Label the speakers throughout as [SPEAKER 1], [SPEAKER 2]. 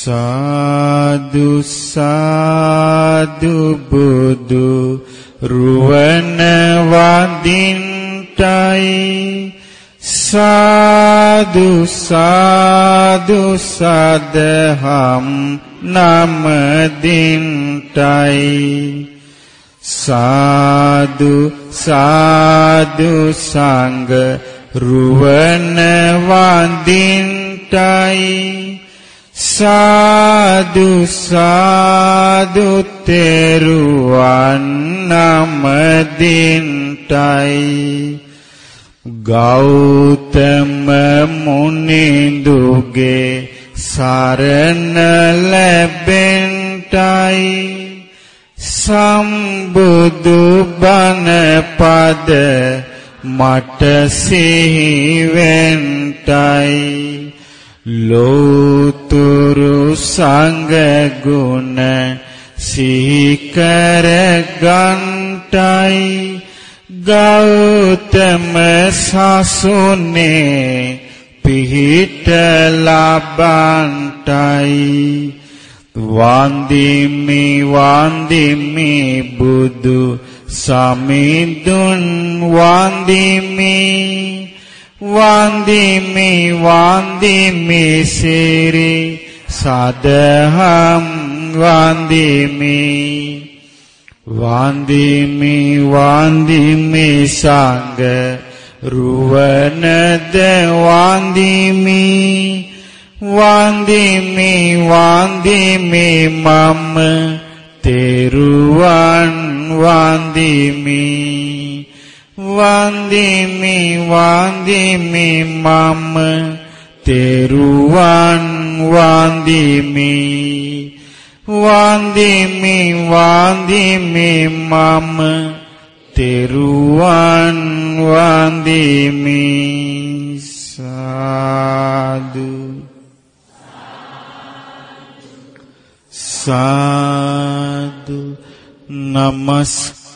[SPEAKER 1] සාදු සාදු බුදු රුවන වදින්ටයි සාදු සාදු සදහම් නම දින්ටයි සාදු සාදු සංඝ රුවන වඳින්ටයි. සාදු සාදු තෙරුවන් නමදින්ටයි. ගෞතම මුනිඳුගේ සරණ ලැබෙන්ටයි. සම්බුදු බණ පද මට සිහි වෙන්ටයි ලෝතුරු සංඝ ගුණ සීකර ගන්ටයි. ගෞතම සසුනේ පිහිට ලබන්ටයි. වන්දිමි වන්දිමි බුදු සමිඳුන් වන්දිමි. වන්දිමි වන්දිමි සිරි සදහම් වන්දිමි. වන්දිමි වන්දිමි සංඝ රුවනද වන්දිමි. වන්දිමි වන්දිමි මම තෙරුවන් වන්දිමි. වන්දිමි වන්දිමි මම. තෙරුවන් වන්දිමි. වන්දිමි වන්දිමි මම. තෙරුවන් වන්දිමි. සාදු. සාදු. නමස්කාර.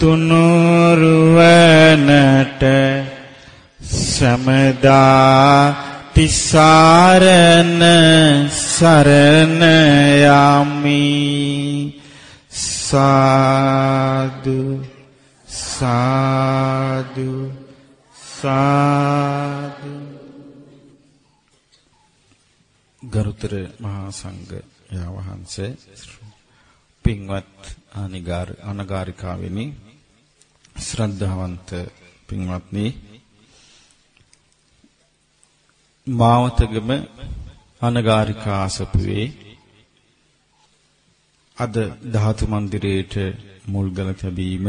[SPEAKER 1] තුනුරුවනට සමදා තිසරණ සරණ යමි. සාදු සාදු සාදු.
[SPEAKER 2] ගරුතර මහා සංඝ යාවහන්සේ පින්වත් අනිගාර අනගාരികාවෙනි ශ්‍රද්ධාවන්ත පින්වත්නි මාවතගම අනගාരികා අසපුවේ අද ධාතු මන්දිරයේට මුල්ගල තැබීම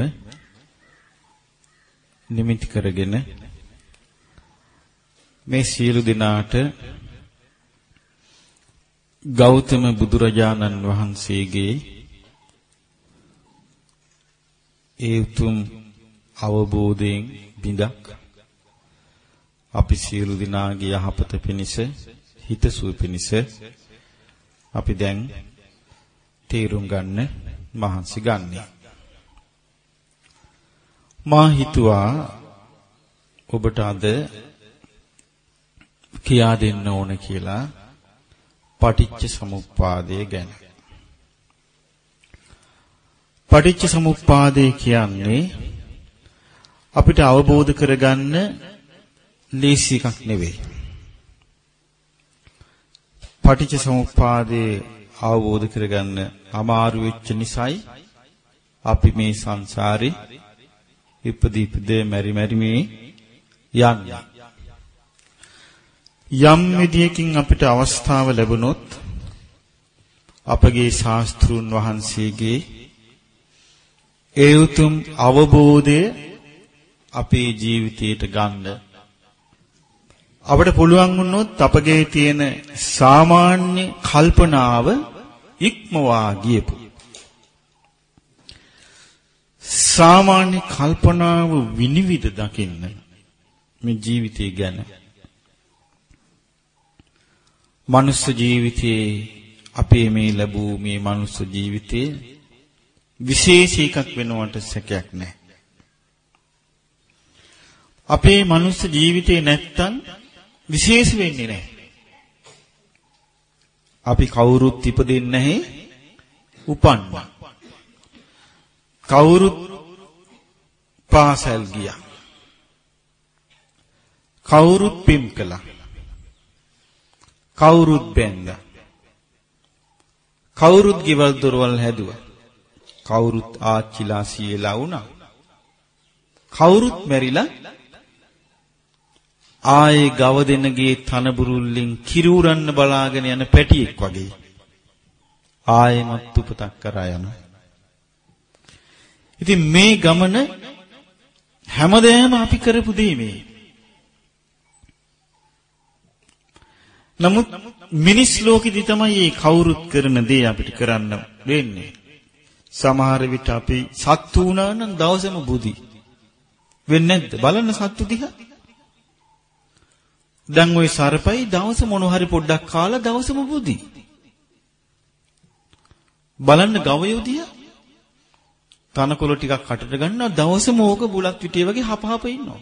[SPEAKER 2] නිමිති කරගෙන මේ සියලු දිනාට ගෞතම බුදුරජාණන් වහන්සේගේ ඒ උතුම් අවබෝධයෙන් බිඳක්. අපි සියලු දිනාගේ යහපත පිණිස හිතසුව පිණිස අපි දැන් තේරුම් ගන්න මහන්සි ගන්නේ. මා හිතුවා ඔබට අද කියා දෙන්න ඕන කියලා පටිච්ච සමුප්පාදය ගැන. පටිච්ච සමුප්පාදය කියන්නේ අපිට අවබෝධ කරගන්න ලේසි එකක් නෙවෙයි. පටිච්ච සමුප්පාදයේ අවබෝධ කරගන්න අමාරු වෙච්ච නිසායි අපි මේ සංසාරේ ඉපදී ඉපදී මෙරි මෙරි මේ යන්නේ. යම් විදියකින් අපිට අවස්ථාව ලැබුණොත් අපගේ ශාස්ත්‍රුන් වහන්සේගේ ඒ උතුම් අවබෝධය අපේ ජීවිතයට ගන්න. අපට පුළුවන් වුණොත් අපගේ තියෙන සාමාන්‍ය කල්පනාව ඉක්මවා ගියපු. සාමාන්‍ය කල්පනාව විනිවිද දකින්න මේ ජීවිතය ගැන. මනුස්ස ජීවිතයේ අපේ මේ ලැබූ මේ මනුස්ස ජීවිතයේ විශේෂ එකක් වෙනවට සැකයක් නැහැ. අපේ මනුස්ස ජීවිතේ නැත්තම් විශේෂ වෙන්නේ නැහැ. අපි කවුරුත් ඉපදෙන්නේ නැහැ උපන්නා. කවුරුත් පාසල් ගියා. කවුරුත් පිම් කළා. කවුරුත් බැන්දා. කවුරුත් ගෙවල් දොරවල් හැදුවා. කවුරුත් ආච්චිලා සීලා වුණා. කවුරුත් මැරිලා ආයේ ගව දෙනගේ තනබුරුල්ලෙන් කිරූරන්න බලාගෙන යන පැටියෙක් වගේ ආයෙමත් උපතක් කරා යනවා. ඉතින් මේ ගමන හැමදේම අපි කරපු දේ මේ. නමුත් මිනිස් ලෝකෙදි තමයි මේ කවුරුත් කරන දේ අපිට කරන්න වෙන්නේ. සමහර විට අපි සත්තු වුණා නම් දවසම බුදි. වෙන්නේ නැද්ද? බලන්න සත්තු දිහා. දැන් ওই සර්පයි දවස මොන හරි පොඩ්ඩක් කාලා දවසම බුදි. බලන්න ගවයෝ දිහා. තනකොළ ටිකක් කටට ගන්නවා දවසම ඕක බුලත් පිටිය වගේ හපහප ඉන්නවා.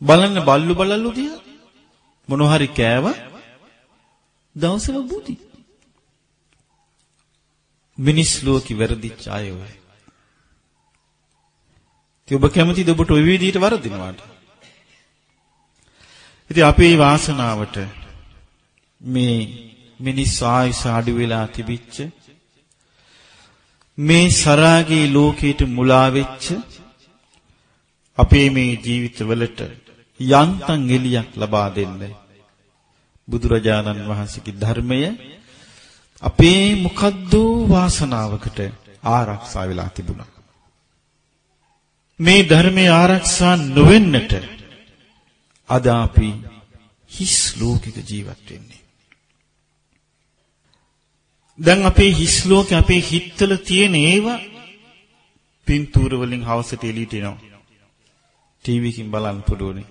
[SPEAKER 2] බලන්න බල්ලු බලල්ලු දිහා. මොන හරි කෑව දවසම බුදි. මිනිස් ලෝකෙ වැරදිච්ච අය ඔය. ඔබ කැමතිද ඔබට ওই විදිහට වරදිනවාට? ඉතින් අපේ වාසනාවට මේ මිනිස් ආයුෂ අඩු වෙලා තිබිච්ච මේ සරාගී ලෝකයට මුලා වෙච්ච අපේ මේ ජීවිතවලට යන්තම් එලියක් ලබා දෙන්න බුදුරජාණන් වහන්සේගේ ධර්මය අපේ මොකද්ද වාසනාවකට ආරක්ෂා වෙලා තිබුණා. මේ ධර්මයේ ආරක්ෂා නොවෙන්නට අද අපි හිස් ලෝකයක ජීවත් වෙන්නේ. දැන් අපේ හිස් ලෝකේ අපේ හිතවල තියෙන ඒවා පින්තූර වලින් හවසට එළියට එනවා. ටීවී එකකින් බලන්න පුළුවනි.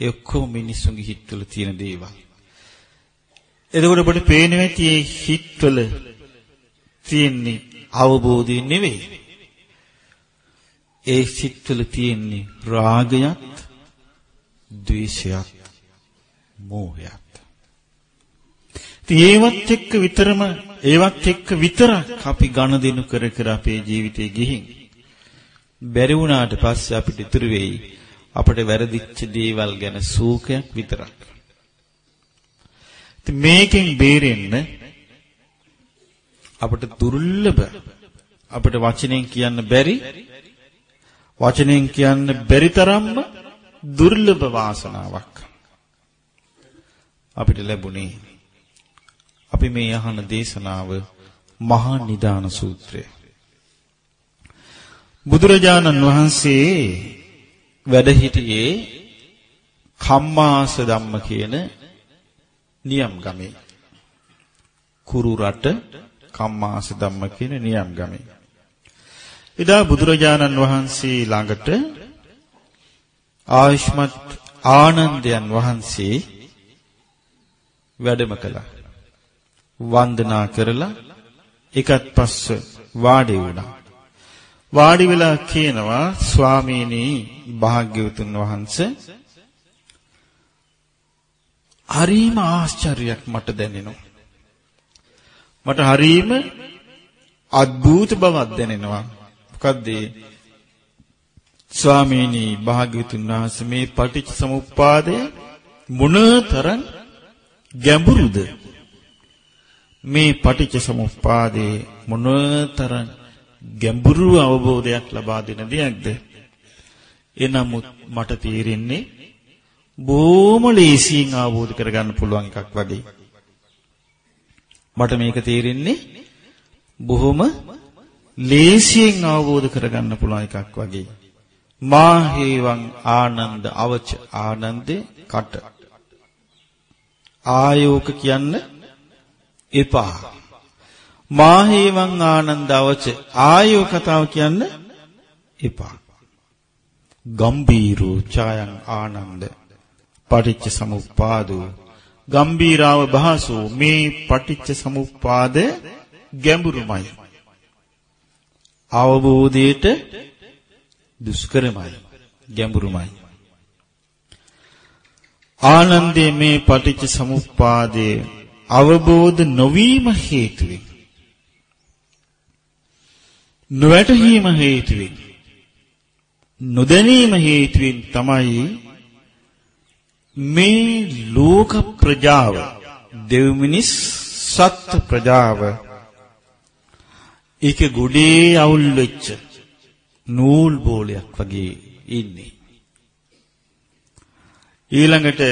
[SPEAKER 2] ඒ ඔක්කොම මිනිස්සුන්ගේ හිතවල තියෙන දේවල්. එතකොට ඔබට පේනවා ඇති මේ හිතවල තියෙන්නේ අවබෝධය නෙවෙයි. ඒ සිත්වල තියෙන්නේ රාගයත්, ද්වේෂයත්, මෝහයත්. ඒවත් එක්ක විතරම ඒවත් එක්ක විතරක් අපි ගනුදෙනු කර කර අපේ ජීවිතේ ගිහින් බැරි වුණාට පස්සේ අපිට ඉතුරු වෙයි අපිට වැරදිච්ච දේවල් ගැන සූකයක් විතරක්. මේකෙන් බේරෙන්න අපිට දුර්ලභ අපිට වචනෙන් කියන්න බැරි වචනෙන් කියන්න බැරි තරම්ම දුර්ලභ වාසනාවක් අපිට ලැබුණේ. අපි මේ අහන දේශනාව මහා නිදාන සූත්‍රය. බුදුරජාණන් වහන්සේ වැඩ සිටියේ කම්මාස ධම්ම කියන නියම් ගමේ. කුරු රට කම්මාස ධම්ම කියන නියම් ගමේ. එදා බුදුරජාණන් වහන්සේ ළඟට ආයුෂ්මත් ආනන්දයන් වහන්සේ වැඩම කළා වන්දනා කරලා එකත් පස්ස වාඩි වුණා වාඩි වෙලා කියනවා ස්වාමීනි භාග්‍යවතුන් වහන්සේ හරීම ආශ්චර්යයක් මට දැනෙනවා. මට හරීම අద్భుත බවක් දැනෙනවා. මොකද්ද ස්වාමීනි භාග්‍යවතුන් වහන්සේ මේ පටිච්ච සමුප්පාදය මොනතරම් ගැඹුරුද මේ පටිච්ච සමුප්පාදේ මොනතරම් ගැඹුරු අවබෝධයක් ලබා දෙන දෙයක්ද? එනමුත් මට තේරෙන්නේ බොහොම ලේසියෙන් අවබෝධ කරගන්න පුළුවන් එකක් වගේ. මට මේක තේරෙන්නේ බොහොම ලේසියෙන් අවබෝධ කරගන්න පුළුවන් එකක් වගේ. මා හේවං ආනන්ද අවච ආනන්දේ කට. ආයෝක කියන්න එපා. මා හේවං ආනන්ද අවච ආයෝ කතාව කියන්න එපා. ගම්බීරෝ ඡායං ආනන්ද පටිච්ච සමුප්පාදෝ ගම්බීරාව භාසෝ මේ පටිච්ච සමුප්පාද ගැඹුරුමයි අවබෝධයට දුෂ්කරමයි ගැඹුරුමයි. ආනන්දේ මේ පටිච්ච සමුප්පාදයේ අවබෝධ නොවීම හේතුවෙන් නොවැටහීම හේතුවෙන් නොදැනීම හේතුවෙන් තමයි මේ ලෝක ප්‍රජාව දෙව් මිනිස් සත්ත්ව ප්‍රජාව ඒක ගොඩේ අවුල් වෙච්ච නූල් බෝලයක් වගේ ඉන්නේ. ඊළඟට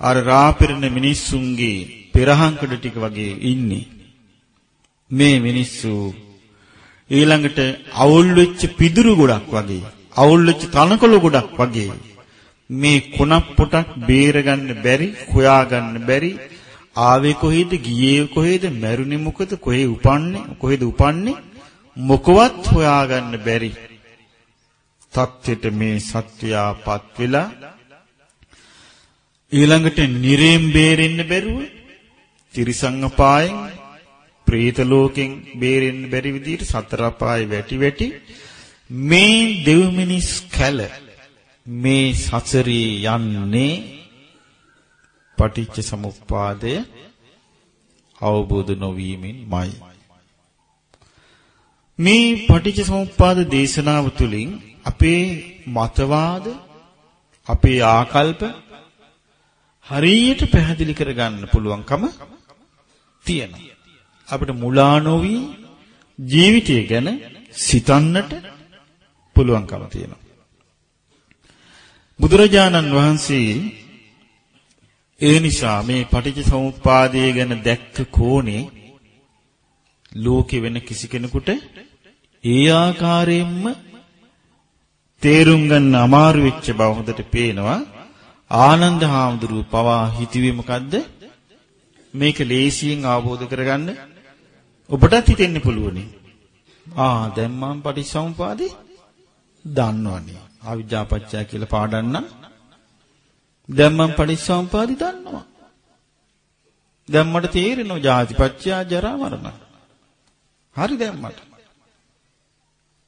[SPEAKER 2] අර රාපිරණ මිනිස්සුන්ගේ පෙරහංකඩ ටික වගේ ඉන්නේ. මේ මිනිස්සු ඊළඟට අවුල් වෙච්ච පිදුරු ගොඩක් වගේ අවුල් වෙච්ච තනකොළ ගොඩක් වගේ මේ කුණක් පොටක් බේරගන්න බැරි හොයාගන්න බැරි ආවේ කොහෙද ගියේ කොහෙද මැරුණේ මොකද කොහේ උපන්නේ කොහෙද උපන්නේ? මොකවත් හොයාගන්න බැරි තත්ත්වෙට මේ සත්වයාපත් වෙලා ඊළඟට නිරේම් බේරෙන්න බැරුව තිරිසං අපායෙන් പ്രേත ලෝකෙන් බේරෙන්න බැරි විදිහට සතර අපායේ වැටි වැටි මේ දෙව් මිනිස් කැල මේ සසරේ යන්නේ පටිච්ච සමුප්පාදය අවබෝධ නොවීමෙන්මයි. මේ පටිච්ච සමුප්පාද දේශනාව තුළින් අපේ මතවාද අපේ ආකල්ප හරියට පැහැදිලි කරගන්න පුළුවන්කම තියෙනවා. අපිට මුලා නොවි ජීවිතය ගැන සිතන්නට පුළුවන්කම තියෙනවා. බුදුරජාණන් වහන්සේ ඒ නිසා මේ පටිච්චසමුප්පාදය ගැන දැක්ක කෝණේ ලෝකෙ වෙන කිසි කෙනෙකුට ඒ ආකාරයෙන්ම තේරුම් ගන්න අමාරු වෙච්ච බව හොඳට පේනවා. ආනන්ද හාමුදුරුව පවා හිතුවේ මොකද්ද? මේක ලේසියෙන් අවබෝධ කරගන්න ඔබටත් හිතෙන්න පුළුවනි. ආ දැන් මම පටිච්චසමුපාදේ දන්නවනේ. අවිජ්ජාපච්චය කියලා පාඩම් නම් දැන් මම පටිච්චසමුපාදේ දන්නවා. දැන් මට තේරෙනවා ජාතිපච්චය ජරා මරණ. හරි දැන් මට.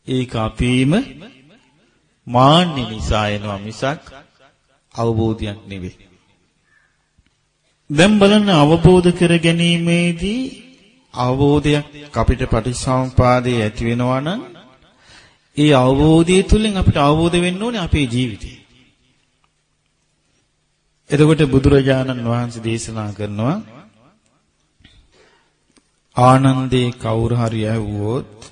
[SPEAKER 2] ඒක අපේම මාන්නේ නිසා එනවා මිසක් අවබෝධයක් නෙවෙයි. දැන් බලන්න අවබෝධ කර ගැනීමේදී අවබෝධයක් අපිට පටිච්චසමුපාදයේ ඇති වෙනවා නම් ඒ අවබෝධය තුළින් අපිට අවබෝධ වෙන්න ඕනේ අපේ ජීවිතේ. එතකොට බුදුරජාණන් වහන්සේ දේශනා කරනවා ආනන්දේ කවුරු හරි ඇහුවොත්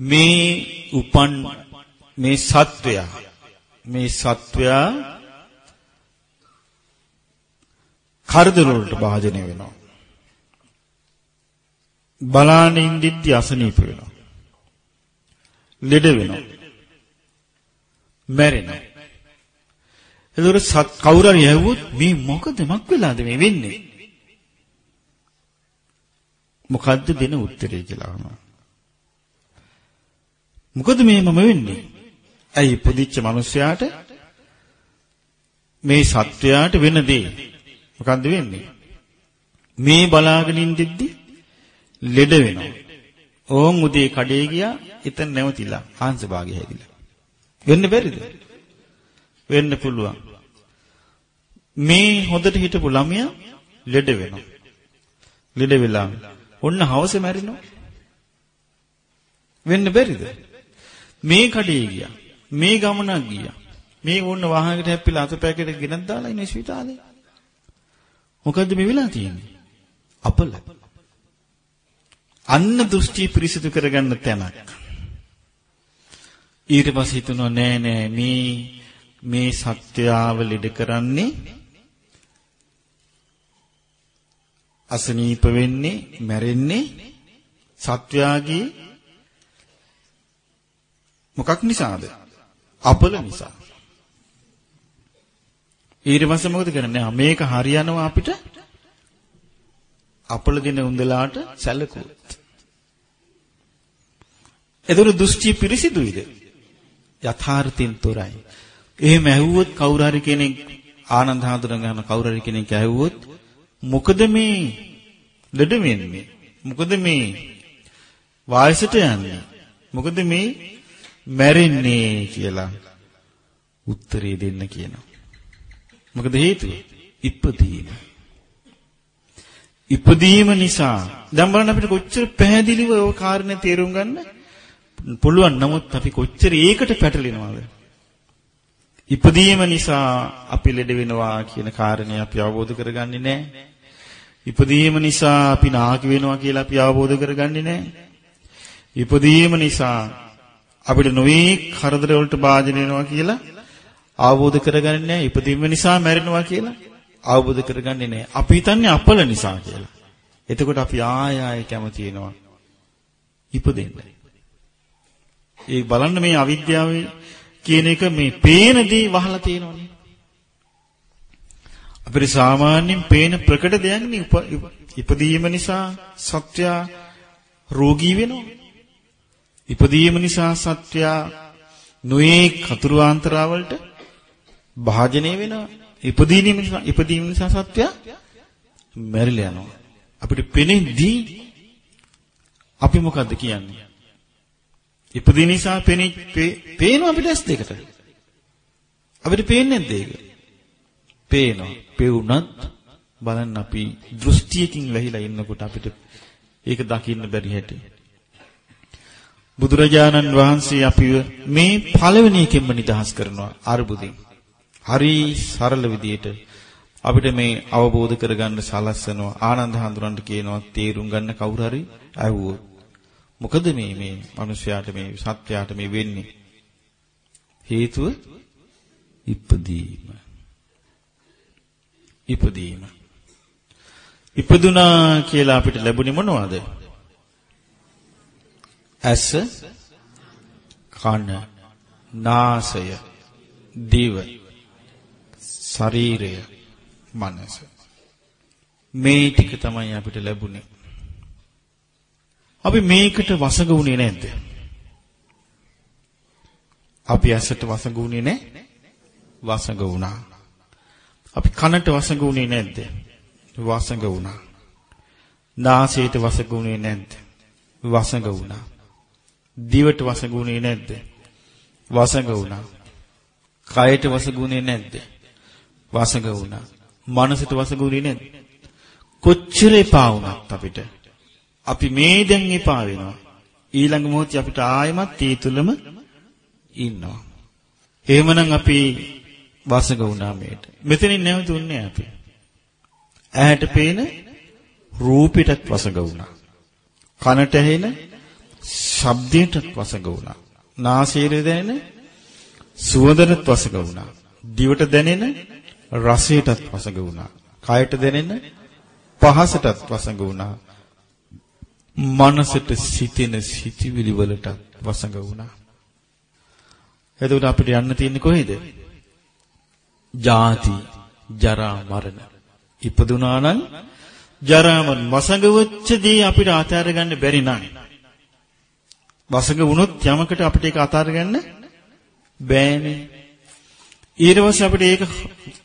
[SPEAKER 2] මේ උපන් මේ සත්වයා මේ සත්වයා කරදර වලට භාජනය වෙනවා. බලාන ඉඳිද්දි අසනීප වෙනවා. ලෙඩ වෙනවා. මැරෙනවා. එතකොට සත් කවුරු හරි ඇහුවොත් මේ මොකද මක් වෙලාද මේ වෙන්නේ? මොකද්ද දෙන උත්තරේ කියලා අහනවා. මොකද මේ මම වෙන්නේ? ඇයි පුදිච්ච මිනිසයාට මේ සත්වයාට වෙන දේ මොකද්ද වෙන්නේ? මේ බලාගෙන ඉඳිද්දි ලෙඩ වෙනවා. ඕන් උදේ කඩේ ගියා එතන නැවතිලා හංස භාගය හැදිලා. වෙන්න බැරිද? වෙන්න පුළුවන්. මේ හොඳට හිටපු ළමයා ලෙඩ වෙනවා. ලෙඩ වෙලා ඔන්න හවස මැරෙනවා. වෙන්න බැරිද? මේ කඩේ ගියා. මේ ගමනක් ගියා. මේ වොන්න වාහනයකට හැප්පිලා අතපැකේට ගෙනත් දාලා ඉන්නේ ස්විතාලේ. මොකද්ද මේ වෙලා තියෙන්නේ? අපල. අන්න දෘෂ්ටි පිරිසිදු කරගන්න තැනක්. ඊට පස්සේ හිතනවා නෑ නෑ මේ මේ සත්‍යාව ලෙඩ කරන්නේ අසනීප වෙන්නේ මැරෙන්නේ සත්‍යාගේ මොකක් නිසාද? අපල නිසා. ඊට පස්සේ මොකද කරන්නේ? මේක හරියනවා අපිට අපල දින උන්දලාට සැලකුවොත්. එතකොට දෘෂ්ටි පිරිසිදුයිද? යථාර්ථයෙන් තොරයි. එහෙම ඇහුවොත් කවුරු හරි කෙනෙක් ආනන්ද හඳුනන ගන්න කවුරු හරි කෙනෙක් ඇහුවොත් මොකද මේ ලෙඩ වෙන්නේ? මොකද මේ වායසට යන්නේ? මොකද මේ මැරෙන්නේ කියලා උත්තරේ දෙන්න කියනවා. මොකද හේතුව? ඉපදීම. ඉපදීම නිසා දැන් බලන්න අපිට කොච්චර පැහැදිලිව ඔය කාරණේ තේරුම් ගන්න පුළුවන්. නමුත් අපි කොච්චර ඒකට පැටලෙනවද? ඉපදීම නිසා අපි ලෙඩ වෙනවා කියන කාරණේ අපි අවබෝධ කරගන්නේ නැහැ. ඉපදීම නිසා අපි නාකි වෙනවා කියලා අපි අවබෝධ කරගන්නේ නැහැ. ඉපදීම නිසා අපිට නොවේ කරදර වලට භාජන වෙනවා කියලා අවබෝධ කරගන්නේ නැහැ. ඉපදීම නිසා මැරෙනවා කියලා අවබෝධ කරගන්නේ නැහැ. අපි හිතන්නේ අපල නිසා කියලා. එතකොට අපි ආය ආය කැමති වෙනවා. ඉපදෙන්න. ඒ බලන්න මේ අවිද්‍යාවේ කියන එක මේ පේන දේ වහලා තියෙනවනේ. අපිට සාමාන්‍යයෙන් පේන ප්‍රකට දෙයක් නේ ඉපදීම නිසා සත්‍ය රෝගී වෙනවා. ඉපදීම නිසා සත්‍ය නොයේ කතුරුාන්තරවලට භාජනය වෙනවා. ඉපදීම නිසා ඉපදීම නිසා සත්‍ය මැරිලා යනවා. අපිට පෙනෙද්දී අපි මොකද්ද කියන්නේ? ඉපදී නිසා පෙනී පේනවා අපිට ඇස් දෙකට. අපිට පේන්නේ නැද්ද ඒක? පේනවා. පෙවුනත් බලන්න අපි දෘෂ්ටියකින් වැහිලා ඉන්නකොට අපිට ඒක දකින්න බැරි හැටි. බුදුරජාණන් වහන්සේ අපිව මේ පළවෙනි එකෙන්ම නිදහස් කරනවා අරුබුදින්. හරි සරල විදියට අපිට මේ අවබෝධ කරගන්න සලස්සනවා. ආනන්ද හඳුරන්ට කියනවා තේරුම් ගන්න කවුරු හරි ඇහුවොත්. මොකද මේ මේ මිනිස්යාට මේ සත්‍යයට මේ වෙන්නේ? හේතුව ඉපදීම. ඉපදීම. ඉපදුනා කියලා අපිට ලැබුණේ මොනවද? ඇස කන නාසය දිව ශරීරය මනස. මේ ටික තමයි අපිට ලැබුණේ. අපි මේකට වසඟ වුණේ නැද්ද? අපි ඇසට වසඟ වුණේ නැහැ වසඟ වුණා. අපි කනට වසඟ වුණේ නැද්ද? වසඟ වුණා. නාසයට වසඟ වුණේ නැද්ද? වසඟ වුණා. දිවට වසඟුනේ නැද්ද? වසඟ වුණා. කයට වසඟුනේ නැද්ද? වසඟ වුණා. මනසට වසඟුනේ නැද්ද? කොච්චර එපා වුණත් අපිට අපි මේ දැන් එපා වෙනවා. ඊළඟ මොහොතේ අපිට ආයෙමත් ඒ තුලම ඉන්නවා. එහෙමනම් අපි වසඟ වුණා මේට. මෙතනින් නැවතුන්නේ අපි. ඇහැට පේන රූපෙටත් වසඟ වුණා. කනට ඇහෙන ශබ්දයටත් වසඟ වුණා. නාසයේ දැනෙන සුවඳටත් වසඟ වුණා. දිවට දැනෙන රසයටත් වසඟ වුණා. කයට දැනෙන පහසටත් වසඟ වුණා. මනසට සිතෙන සිතිවිලි වලටත් වසඟ වුණා. එතකොට අපිට යන්න තියෙන්නේ කොහෙද? ජාති, ජරා, මරණ. ඉපදුනා නම් ජරා මරණ වසඟ වෙච්ච දේ අපිට ආතර ගන්න බැරි නම් වසඟ වුණොත් යමකට අපිට ඒක අතාරගන්න බෑනේ. ඊට පස්සේ අපිට ඒක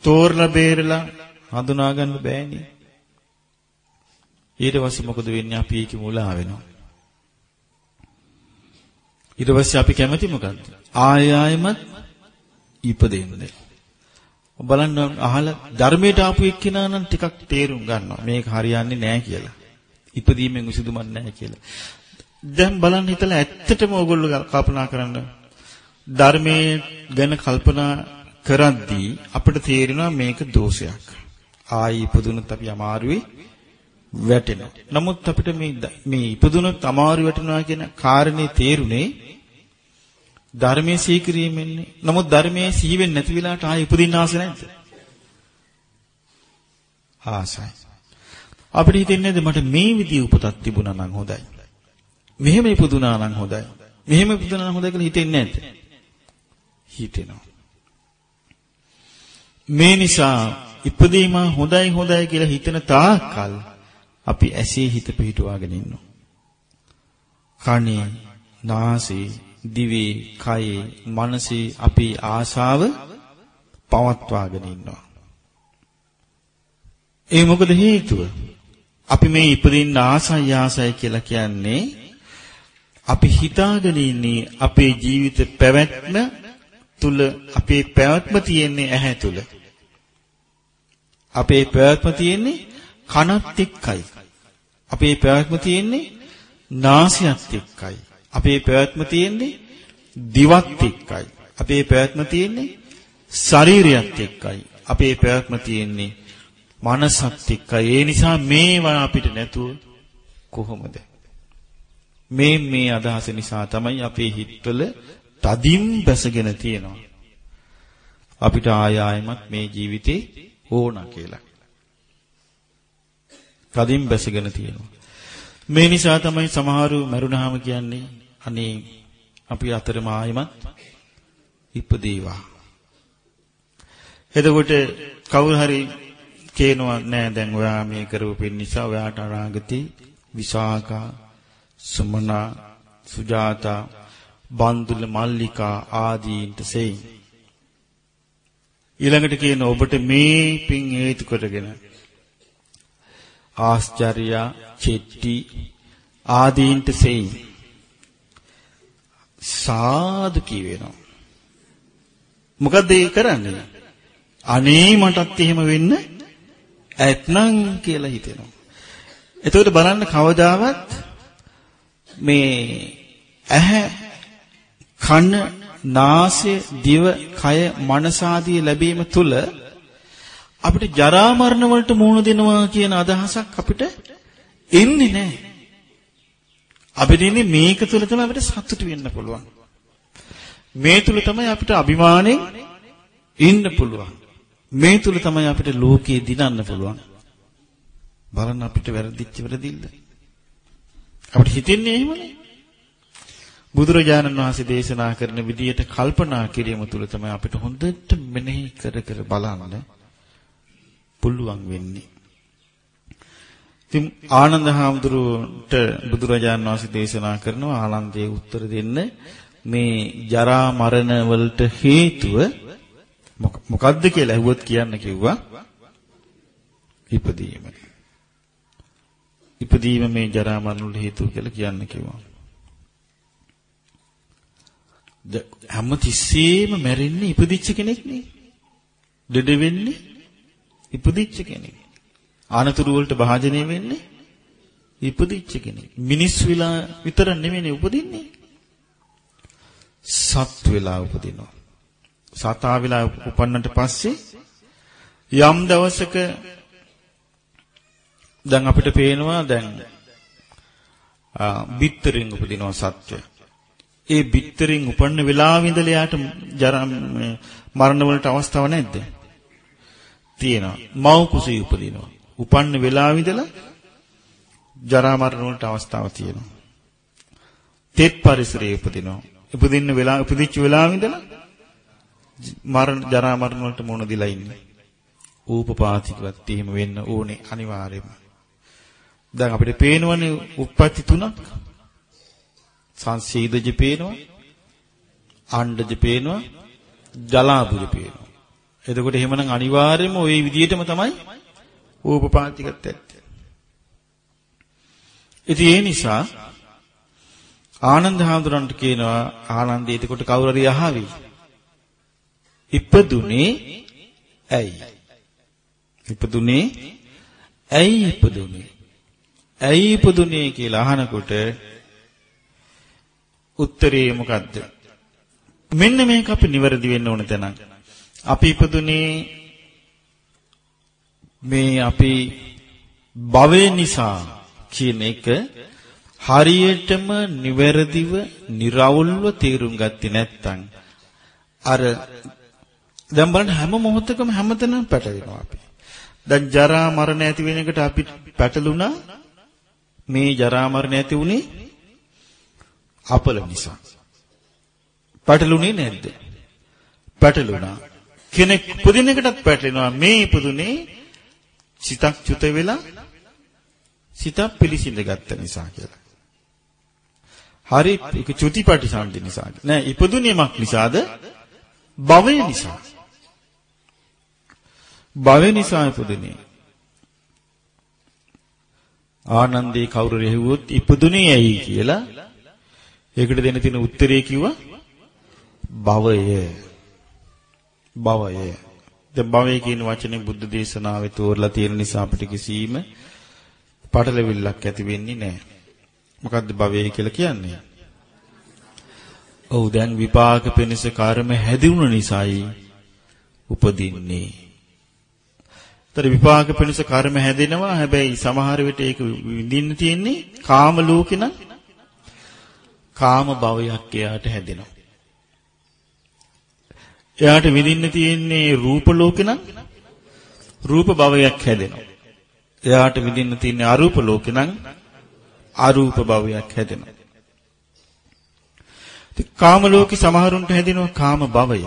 [SPEAKER 2] තෝරලා බේරලා හඳුනා ගන්න බෑනේ. ඊට පස්සේ මොකද වෙන්නේ? අපි ඒකේ මුලා වෙනවා. ඊට පස්සේ අපි කැමති මොකද්ද? ආය ආයමත් ඉපදෙන්නේ. බලන්න අහලා ධර්මයට ආපු එක්කිනා නම් ටිකක් තේරුම් ගන්නවා. මේක හරියන්නේ නැහැ කියලා. ඉපදීමෙන් විසඳුමක් නැහැ කියලා. දැන් බලන්න හිතලා ඇත්තටම ඕගොල්ලෝ කල්පනා කරන්න ධර්මයේ ගැන කල්පනා කරද්දී අපිට තේරෙනවා මේක දෝෂයක්. ආයි ඉපදුනත් අපි අමාරුයි වැටෙනවා. නමුත් අපිට මේ මේ ඉපදුනොත් අමාරු වැටෙනවා කියන කාරණේ තේරුනේ ධර්මයේ සීක්‍රීමෙන්නේ. නමුත් ධර්මයේ සිහි වෙන්නේ නැති වෙලාවට ආයෙ උපදින්න ආස නැද්ද? ආසයි. අපිට හිතෙන්නේ මට මේ විදිහ උපතක් තිබුණා නම් හොඳයි. මෙහෙම ඉපදුනා නම් හොඳයි. මෙහෙම ඉපදුනා නම් හොඳයි කියලා හිතෙන්නේ නැද්ද? හිතෙනවා. මේ නිසා ඉපදීම හොඳයි හොඳයි කියලා හිතන තාක්කල් අපි ඇසේ හිත පිහිටුවාගෙන ඉන්නවා. කනේ, නාසයේ, දිවේ, කයේ, මනසේ අපේ ආශාව පවත්වාගෙන ඉන්නවා. ඒ මොකද හේතුව? අපි මේ ඉපදින්න ආසයි ආසයි කියලා කියන්නේ අපි හිතාගෙන ඉන්නේ අපේ ජීවිත පැවැත්ම තුල අපේ පැවැත්ම තියෙන්නේ ඇහැ තුල. අපේ පැවැත්ම තියෙන්නේ කනත් එක්කයි. අපේ පැවැත්ම තියෙන්නේ නාසයත් එක්කයි. අපේ පැවැත්ම තියෙන්නේ දිවත් එක්කයි. අපේ පැවැත්ම තියෙන්නේ ශරීරයත් එක්කයි. අපේ පැවැත්ම තියෙන්නේ මනසත් එක්කයි. ඒ නිසා මේවා අපිට නැතුව කොහොමද? මේ මේ අදහස නිසා තමයි අපේ හිතවල තදින් බැසගෙන තියෙනවා. අපිට ආය ආයමත් මේ ජීවිතේ ඕන කියලා. තදින් බැසගෙන තියෙනවා. මේ නිසා තමයි සමහරු මරුණාම කියන්නේ අනේ අපි අතරම ආයමත් ඉපදේවා. එතකොට කවුරු හරි කියනවා නෑ දැන් ඔයා මේ කරපු පින් නිසා ඔයාට අනාගතේ විසාකා සුමනා සුජාතා බන්දුල මල්ලිකා ආදීන්ට සෙයි. ඊළඟට කියන ඔබට මේ පින් හේතු කොටගෙන ආශ්චර්ය චෙට්ටි ආදීන්ට සෙයි. සාදු කියවෙනවා. මොකද ඒ කරන්නේ? අනේ මටත් එහෙම වෙන්න ඇත්නම් කියලා හිතෙනවා. එතකොට බලන්න කවදාවත් මේ ඇහැ කන නාසය දිව කය මනස ආදී ලැබීම තුල අපිට ජරා මරණ වලට මුහුණ දෙනවා කියන අදහසක් අපිට එන්නේ නැහැ. අපිට ඉන්නේ මේක තුල තමයි අපිට සතුට වෙන්න පුළුවන්. මේ තුල තමයි අපිට අභිමාණයෙන් ඉන්න පුළුවන්. මේ තුල තමයි අපිට ලෝකේ දිනන්න පුළුවන්. බලන්න අපිට වැරදිච්ච වැරදිල්ල. අපිට හිතෙන්නේ එහෙමනේ. බුදුරජාණන් වහන්සේ දේශනා කරන විදියට කල්පනා කිරීම තුළ තමයි අපිට හොඳට මෙනෙහි කර කර බලන්න පුළුවන් වෙන්නේ. ඉතින් ආනන්ද හාමුදුරුවන්ට බුදුරජාණන් වහන්සේ දේශනා කරනවා ආනන්දයේ උත්තර දෙන්න මේ ජරා මරණ වලට හේතුව මොකක්ද කියලා ඇහුවොත් කියන්න කිව්වා ඉපදීම. ඉපදීම මේ ජරා මරණ වල හේතුව කියලා කියන්න කිව්වා. හැම තිස්සෙම මැරෙන්නේ ඉපදිච්ච කෙනෙක් නේ. දෙඩ වෙන්නේ ඉපදිච්ච කෙනෙක්. ආනතුරු වලට භාජනය වෙන්නේ ඉපදිච්ච කෙනෙක්. මිනිස් විලා විතර නෙමෙයි උපදින්නේ. සත් වෙලා උපදිනවා. සතා වෙලා උපන්නට පස්සේ යම් දවසක දැන් අපිට පේනවා දැන් බිත්තරින් උපදිනවා සත්‍ය. ඒ බිත්තරින් උපන්න වෙලාවෙ ඉඳලා යාට මරණ වලට අවස්ථාවක් නැද්ද? තියෙනවා. මව් කුසී උපදිනවා. උපන්න වෙලාවෙ ඉඳලා ජරා මරණ වලට අවස්ථාවක් තියෙනවා. තෙත් පරිසරයේ උපදිනවා. උපදින්න වෙලාව උපදිච්ච වෙලාවෙ ඉඳලා මරණ ජරා මරණ වලට මුහුණ දීලා ඉන්නේ. ඌපපාතිකවත් එහෙම වෙන්න ඕනේ අනිවාර්යයෙන්ම. දැන් අපිට පේනවනේ උප්පත්ති තුනක්. සංසීදජ පේනවා අණ්ඩජ පේනවා ජලාබුජ පේනවා. එතකොට එහෙමනම් අනිවාර්යයෙන්ම ওই විදිහටම තමයි ඕපපාතිකත් ඇත්තේ. ඉතින් ඒ නිසා ආනන්ද හාමුදුරන්ට කියනවා ආනන්ද එතකොට කවුරු හරි අහවි? ඉපදුනේ ඇයි? ඉපදුනේ ඇයි ඉපදුනේ? ඇයි ඉපදුනේ කියලා අහනකොට උත්තරේ මොකද්ද? මෙන්න මේක අපි නිවැරදි වෙන්න ඕන තැන. අපි ඉපදුනේ මේ අපි භවය නිසා කියන එක හරියටම නිවැරදිව, निराවුල්ව තේරුම් ගත්තේ නැත්නම් අර දැන් බලන්න හැම මොහොතකම හැමතැනම පැටලෙනවා අපි. දැන් ජරා මරණ ඇති වෙන එකට අපි පැටලුණා මේ ජරා මරණ ඇති උනේ අපල නිසා. පැටලුනේ නැද්ද? පැටලුණා. කෙනෙක් පුදින එකටත් පැටලෙනවා මේ පුදුනේ සිතක් චුත වෙලා සිතක් පිළිසිඳ ගත්ත නිසා කියලා. හරි ඒක චුතිපටි සම්දි නිසා. නෑ ඉපදුනේමක් නිසාද? භවය නිසා. භවය නිසා ඉපදුනේ. ආනන්දේ කවුරු රෙහුවොත් ඉපදුනේ ඇයි කියලා ඒකට දෙන්න තියෙන උත්තරේ කිව්වා භවය. භවය. දැන් භවය කියන වචනේ බුද්ධ දේශනාවේ තෝරලා තියෙන නිසා අපිට කිසිම පටලවිල්ලක් ඇති වෙන්නේ නැහැ. මොකද්ද භවය කියලා කියන්නේ? ඔව් දැන් විපාක පිණිස කර්ම හැදිුණ නිසායි උපදින්නේ. ତර විපාක පිණිස කර්ම හැදෙනවා. හැබැයි සමහර විට ඒක විඳින්න තියෙන්නේ කාම ලෝකේ නම් කාම භවයක් එයාට හැදෙනවා. එයාට විඳින්න තියෙන්නේ රූප ලෝකේ නම් රූප භවයක් හැදෙනවා. එයාට විඳින්න තියෙන්නේ අරූප ලෝකේ නම් අරූප භවයක් හැදෙනවා. ඉතින් කාම ලෝකේ සමහරුන්ට හැදෙනවා කාම භවය.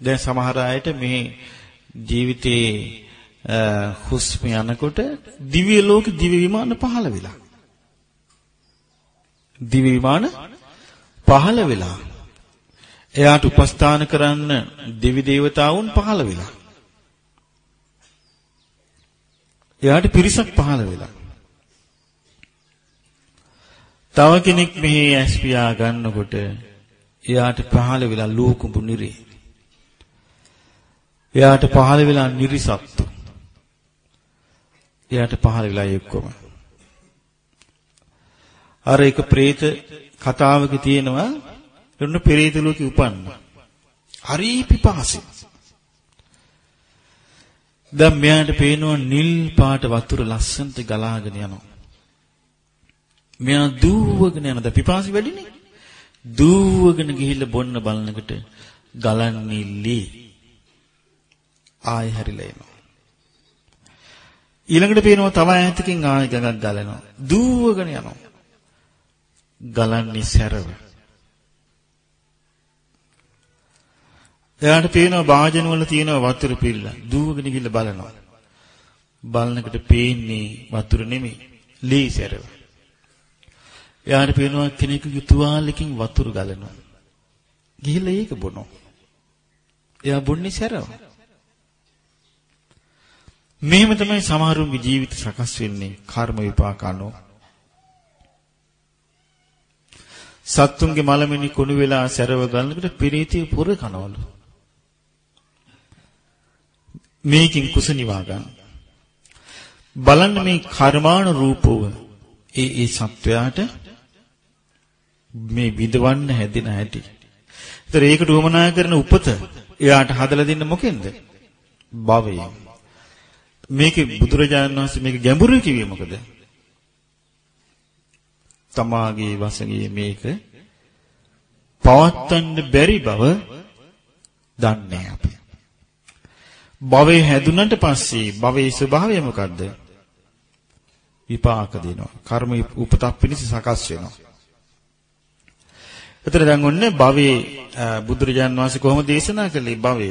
[SPEAKER 2] දැන් සමහර අයට මේ ජීවිතේ හුස්ම යනකොට දිව්‍ය ලෝක දිව්‍ය විමාන පහළ වෙලා. දිව්‍ය විමාන පහළ වෙලා. එයාට උපස්ථාන කරන්න දෙවි දේවතාවුන් පහළ වෙලා. එයාට පිරිසක් පහළ වෙලා. තව කෙනෙක් මෙහි ඇස් පියා ගන්නකොට එයාට පහළ වෙලා ලෝකුඹු නිරේ. එයාට පහළ වෙලා නිරිසත්තු. එයාට පහළ වෙලා එක්කම. අර එක പ്രേත කතාවක තියෙනවා එන්න පෙරේත ලෝකෙ උපන්නා. හරි පිපාසෙ. දැන් මෙයාට පේනවා නිල් පාට වතුර ලස්සනට ගලාගෙන යනවා. මෙයා දූවගෙන යනවා. දැන් පිපාසි වැඩිනේ. දූවගෙන ගිහිල්ලා බොන්න බලනකොට ගලන්නේ ලී. ආයෙ හැරිලා එනවා. ඊළඟට පේනවා තව ඈතකින් ආයෙ ගඟක් ගලනවා. දූවගෙන යනවා. ගලන්නේ සැරව. එයාට පේනවා වාජන වල තියෙන වතුර පිල්ල. දුවගෙන ගිහිල්ලා බලනවා. බලනකොට පේන්නේ වතුර නෙමෙයි. ලී සැරව. එයාට පේනවා කෙනෙකුගේ තුවාලකින් වතුර ගලනවා. ගිහිල්ලා ඒක බොනවා. එයා බොන්නේ සැරව. මෙහෙම තමයි සමහරුන්ගේ ජීවිත සකස් වෙන්නේ කර්ම විපාක අනුව. සත්තුන්ගේ මලමිනි කුණු වෙලා සැරව ගන්නකොට පිරීතිය පුර කනවලු. මේකින් කුස නිවා ගන්න. බලන්න මේ කර්මාණු රූපව ඒ ඒ සත්වයාට මේ විදවන්න හැදෙන හැටි. ඒතර ඒකට උවමනා කරන උපත එයාට හදලා දෙන්න මොකෙන්ද? භවයෙන්. මේකේ බුදුරජාණන් වහන්සේ මේක ගැඹුරු කිව්වේ මොකද? තමාගේ වශයෙන් මේක පවත්වන්න බැරි බව දන්නේ අපි. භවයේ හැදුනට පස්සේ භවයේ ස්වභාවය මොකද්ද? විපාක දෙනවා. කර්ම උපතක් පිණිස සකස් වෙනවා. එතන දැන් ඔන්නේ භවයේ බුදුරජාන් වහන්සේ කොහොමද දේශනා කළේ භවය?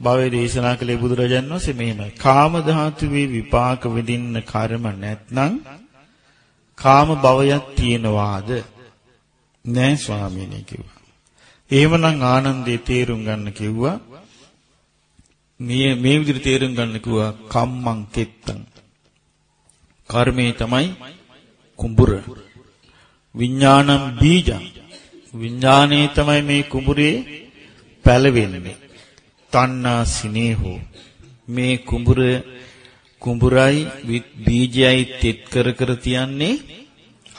[SPEAKER 2] භවයේ දේශනා කළේ බුදුරජාන් වහන්සේ මෙහෙමයි. කාම ධාතුවේ විපාක විඳින්න කර්ම නැත්නම් කාම භවයක් තියෙනවාද? නෑ ස්වාමීනි කිව්වා. එහෙමනම් ආනන්දේ තේරුම් ගන්න කිව්වා. මේ මේ විදිහට තේරුම් ගන්න කිව්වා කම්මං කෙත්තං. කර්මේ තමයි කුඹුර. විඥානම් බීජං. විඥානේ තමයි මේ කුඹුරේ පැලවෙන්නේ. තණ්හා සිනේහෝ. මේ කුඹුර කුඹුරයි බීජයයි තෙත් කර කර තියන්නේ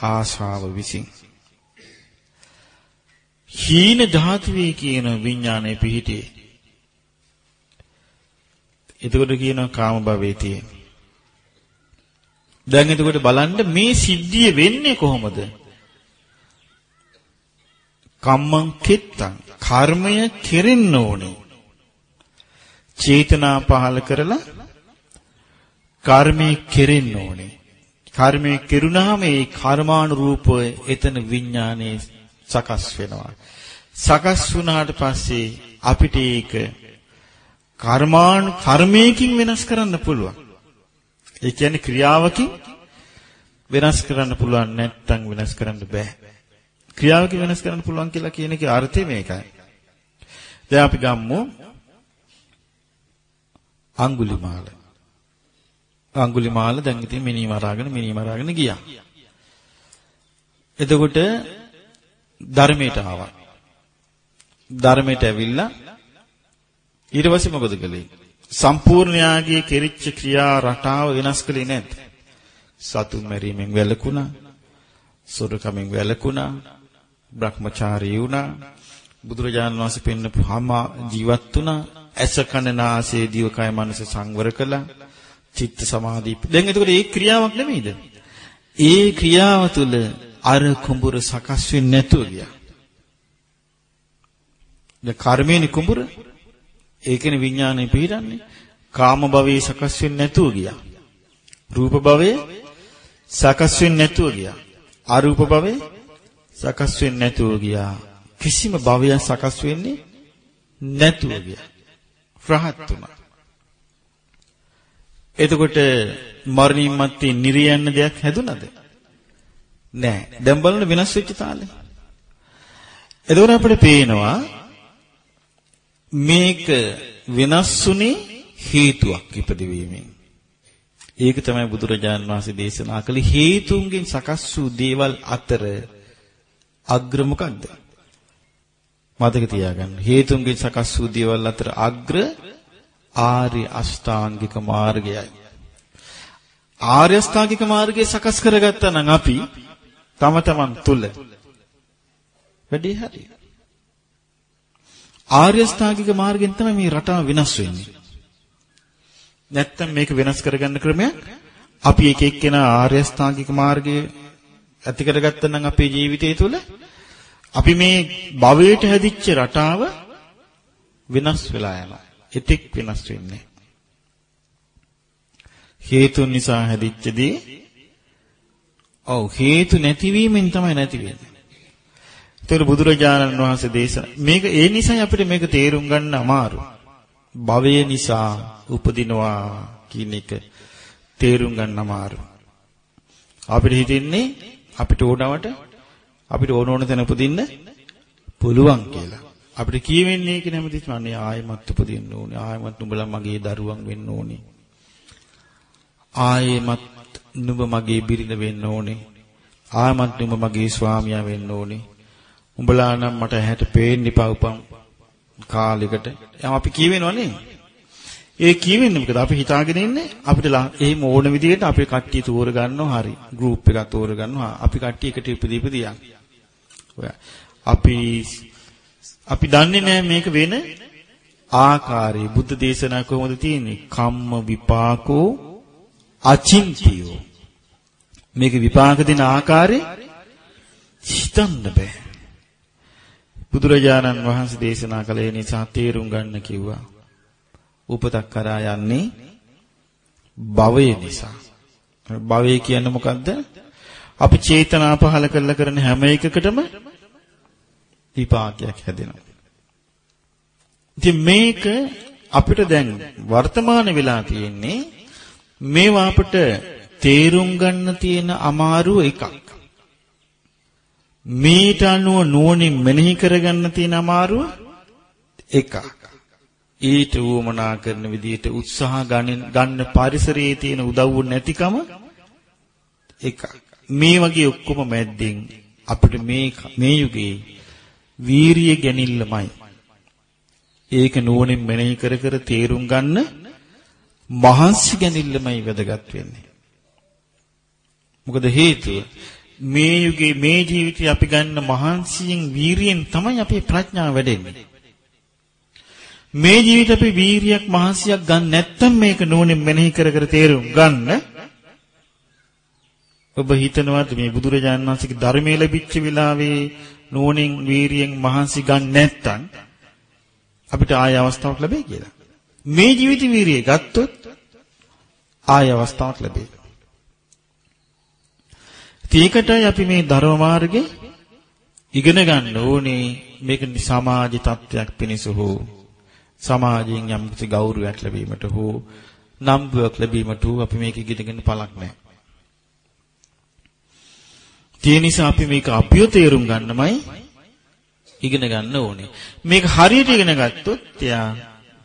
[SPEAKER 2] ආශාව විසින්. හීන ධාතුවේ කියන විඥානයේ පිහිටියේ එතකොට කියනවා කාම භවයේ තියෙන. දැන් එතකොට බලන්න මේ සිද්ධිය වෙන්නේ කොහොමද? කම්මං කෙත්තං කර්මය කෙරෙන්න ඕනේ. චේතනා පහල කරලා කර්මය කෙරෙන්න ඕනේ. කර්මය කෙරුණාම ඒ කර්මානුරූපව එතන විඥානයේ සකස් වෙනවා. සකස් වුණාට පස්සේ අපිට ඒක කර්මාණු කර්මයකින් වෙනස් කරන්න පුළුවන්. ඒ කියන්නේ ක්‍රියාවකින් වෙනස් කරන්න පුළුවන් නැත්නම් වෙනස් කරන්න බෑ. ක්‍රියාවකින් වෙනස් කරන්න පුළුවන් කියලා කියන එකේ අර්ථය මේකයි. දැන් අපි ගම්මු අඟුලිමාල. අඟුලිමාල දැන් ඉතින් මිනි මරාගෙන මිනි මරාගෙන ගියා. එතකොට ධර්මයට ආවා. ධර්මයට ඇවිල්ලා ඊට පස්සේ මොකද කළේ? සම්පූර්ණ යාගයේ කෙරිච්ච ක්‍රියා රටාව වෙනස් කළේ නැද්ද? සතුන් මැරීමෙන් වැළකුණා. සොරකමින් වැළකුණා. Brahmachari වුණා. බුදුරජාණන් වහන්සේ පෙන්නපු හැම ජීවත් වුණා. ඇස කන නාසය දිව කය මනස සංවර කළා. චිත්ත සමාධි. දැන් එතකොට ඒ ක්‍රියාවක් නෙමෙයිද? ඒ ක්‍රියාව තුළ අර කුඹුර සකස් වෙන්නේ නැතුව ගියා. දැන් කර්මේනි කුඹුර ඒකනේ විඥානේ පිහිටන්නේ. කාම භවයේ සකස් වෙන්නේ නැතුව ගියා. රූප භවයේ සකස් වෙන්නේ නැතුව ගියා. අරූප භවයේ සකස් වෙන්නේ නැතුව ගියා. කිසිම භවයක් සකස් වෙන්නේ නැතුව ගියා. රහත් වුණා. එතකොට මරණින් මත්තේ නිරියන්න දෙයක් හැදුනද? නෑ. දැන් බලන්න වෙනස් වෙච්ච තාලේ. එතකොට අපිට පේනවා මේක වෙනස්ුනේ හේතුවක් ඉපදවීමෙන්. ඒක තමයි බුදුරජාණන් වහන්සේ දේශනා කළේ හේතුන්ගෙන් සකස් වූ දේවල් අතර අග්‍ර මොකක්ද? මතක තියාගන්න. හේතුන්ගෙන් සකස් වූ දේවල් අතර අග්‍ර ආර්ය අෂ්ටාංගික මාර්ගයයි. ආර්ය අෂ්ටාංගික මාර්ගය සකස් කරගත්තා නම් අපි තම තමන් තුල වැඩි හරි. ආර්ය අෂ්ටාංගික මාර්ගයෙන් තමයි මේ රටාව වෙනස් වෙන්නේ. නැත්තම් මේක වෙනස් කරගන්න ක්‍රමයක් අපි එක එක්කෙනා ආර්ය අෂ්ටාංගික මාර්ගය ඇති කරගත්තා නම් අපේ ජීවිතය තුළ අපි මේ භවයට හැදිච්ච රටාව වෙනස් වෙලා යනවා. එතෙක් වෙනස් වෙන්නේ හේතුන් නිසා හැදිච්ච දේ ඔව් හේතු නැතිවීමෙන් තමයි නැති වෙන්නේ. ඒතර බුදුරජාණන් වහන්සේ දේශනා මේක ඒ නිසයි අපිට මේක තේරුම් ගන්න අමාරු. භවය නිසා උපදිනවා කියන එක තේරුම් ගන්න අමාරු. අපිට හිතෙන්නේ අපිට ඕනවට අපිට ඕන ඕන තැන උපදින්න පුළුවන් කියලා. අපිට කියවෙන්නේ ඒක නැමතිස් අනේ ආයෙමත් උපදින්න ඕනේ. ආයෙමත් නුඹලා මගේ දරුවන් වෙන්න ඕනේ. ආයෙමත් නුඹ මගේ බිරිඳ වෙන්න ඕනේ. ආයෙමත් නුඹ මගේ ස්වාමියා වෙන්න ඕනේ. උඹලා නම් මට ඇහැට පේන්න එපා උපම් කාලෙකට. එහම අපි කියවෙනවනේ. ඒ කියවෙන්නේ මොකද අපි හිතාගෙන ඉන්නේ අපිට එහෙම ඕන විදිහට අපි කට්ටිය තෝර ගන්නවා හරි ගෲප් එකක් තෝර ගන්නවා අපි කට්ටිය එකට ඉපදී ඉපදී යන. අපි අපි දන්නේ නැහැ මේක වෙන ආකාරي බුද්ධ දේශනා කොහොමද තියෙන්නේ? කම්ම විපාකෝ අචින්තියෝ. මේක විපාක දෙන ආකාරي හිතන්න බෑ. බුදුරජාණන් වහන්සේ දේශනා කළේ නිසා තේරුම් ගන්න කිව්වා. උපතක් කරා යන්නේ භවය නිසා. භවය කියන්නේ මොකද්ද? අපි චේතනා පහල කරලා කරන හැම එකකටම විපාකයක් හැදෙනවා. ඉතින් මේක අපිට දැන් වර්තමාන වෙලා තියෙන්නේ මේවා අපිට තේරුම් ගන්න තියෙන අමාරු එකක්. මේට අනුව නුවණින් මෙනෙහි කරගන්න තියෙන අමාරුව එකක්. ඊට උවමනා කරන විදිහට උත්සාහ ගන්න පරිසරයේ තියෙන උදව්ව නැතිකම එකක්. මේ වගේ ඔක්කොම මැද්දෙන් අපිට මේ මේ යුගයේ වීරිය ගැනීමයි. ඒක නුවණින් මෙනෙහි කර කර තේරුම් ගන්න මහන්සි ගැනීමයි වැදගත් වෙන්නේ. මොකද හේතුව මේ යුගයේ මේ ජීවිතේ අපි ගන්න මහන්සියෙන් වීරියෙන් තමයි අපේ ප්‍රඥාව වැඩෙන්නේ. මේ ජීවිත අපි වීරියක් මහන්සියක් ගන්න නැත්නම් මේක නුවණින් මෙනෙහි කර කර තේරුම් ගන්න ඔබ හිතනවාද මේ බුදුරජාණන් වහන්සේගේ ධර්මයේ ලැබිච්ච වෙලාවේ නෝනෙන් වීරියෙන් මහන්සි ගන්න නැත්නම් අපිට ආය අවස්ථාවක් ලැබෙයි කියලා. මේ ජීවිත වීරිය ගත්තොත් ආය අවස්ථාවක් ලැබෙයි. ඒකටයි අපි මේ ධර්ම මාර්ගේ ඉගෙන ගන්න ඕනේ මේක සමාජ තත්ත්වයක් පිණිස හෝ සමාජයෙන් යම් කිසි ගෞරවයක් ලැබීමට හෝ නම්බුවක් ලැබීමට හෝ අපි මේක ඉගෙනගෙන පළක් නැහැ. ඒ නිසා අපි මේක අපිය තේරුම් ගන්නමයි ඉගෙන ගන්න ඕනේ. මේක හරියට ඉගෙන ගත්තොත් එයා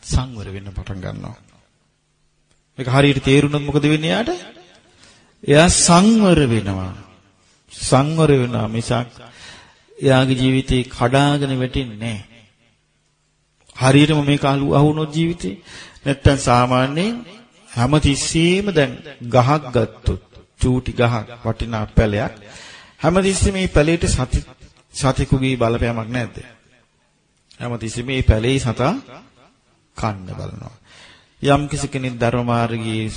[SPEAKER 2] සංවර වෙන්න පටන් ගන්නවා. මේක හරියට තේරුනොත් මොකද වෙන්නේ යාට? එයා සංවර වෙනවා. සංවර වෙනවා මිසක් එයාගේ ජීවිතේ කඩාගෙන වැටෙන්නේ නැහැ. හරියටම මේක අහුනොත් ජීවිතේ නැත්තම් සාමාන්‍යයෙන් හැමතිස්සෙම දැන් ගහක් ගත්තොත් චූටි ගහක් වටිනා පැලයක් හැමතිස්සෙම මේ පැලේට සති සතෙකුගේ බලපෑමක් නැද්ද? හැමතිස්සෙම මේ පැලේ සතා කන්න බලනවා. යම් කිසි කෙනෙක් ධර්ම මාර්ගයේ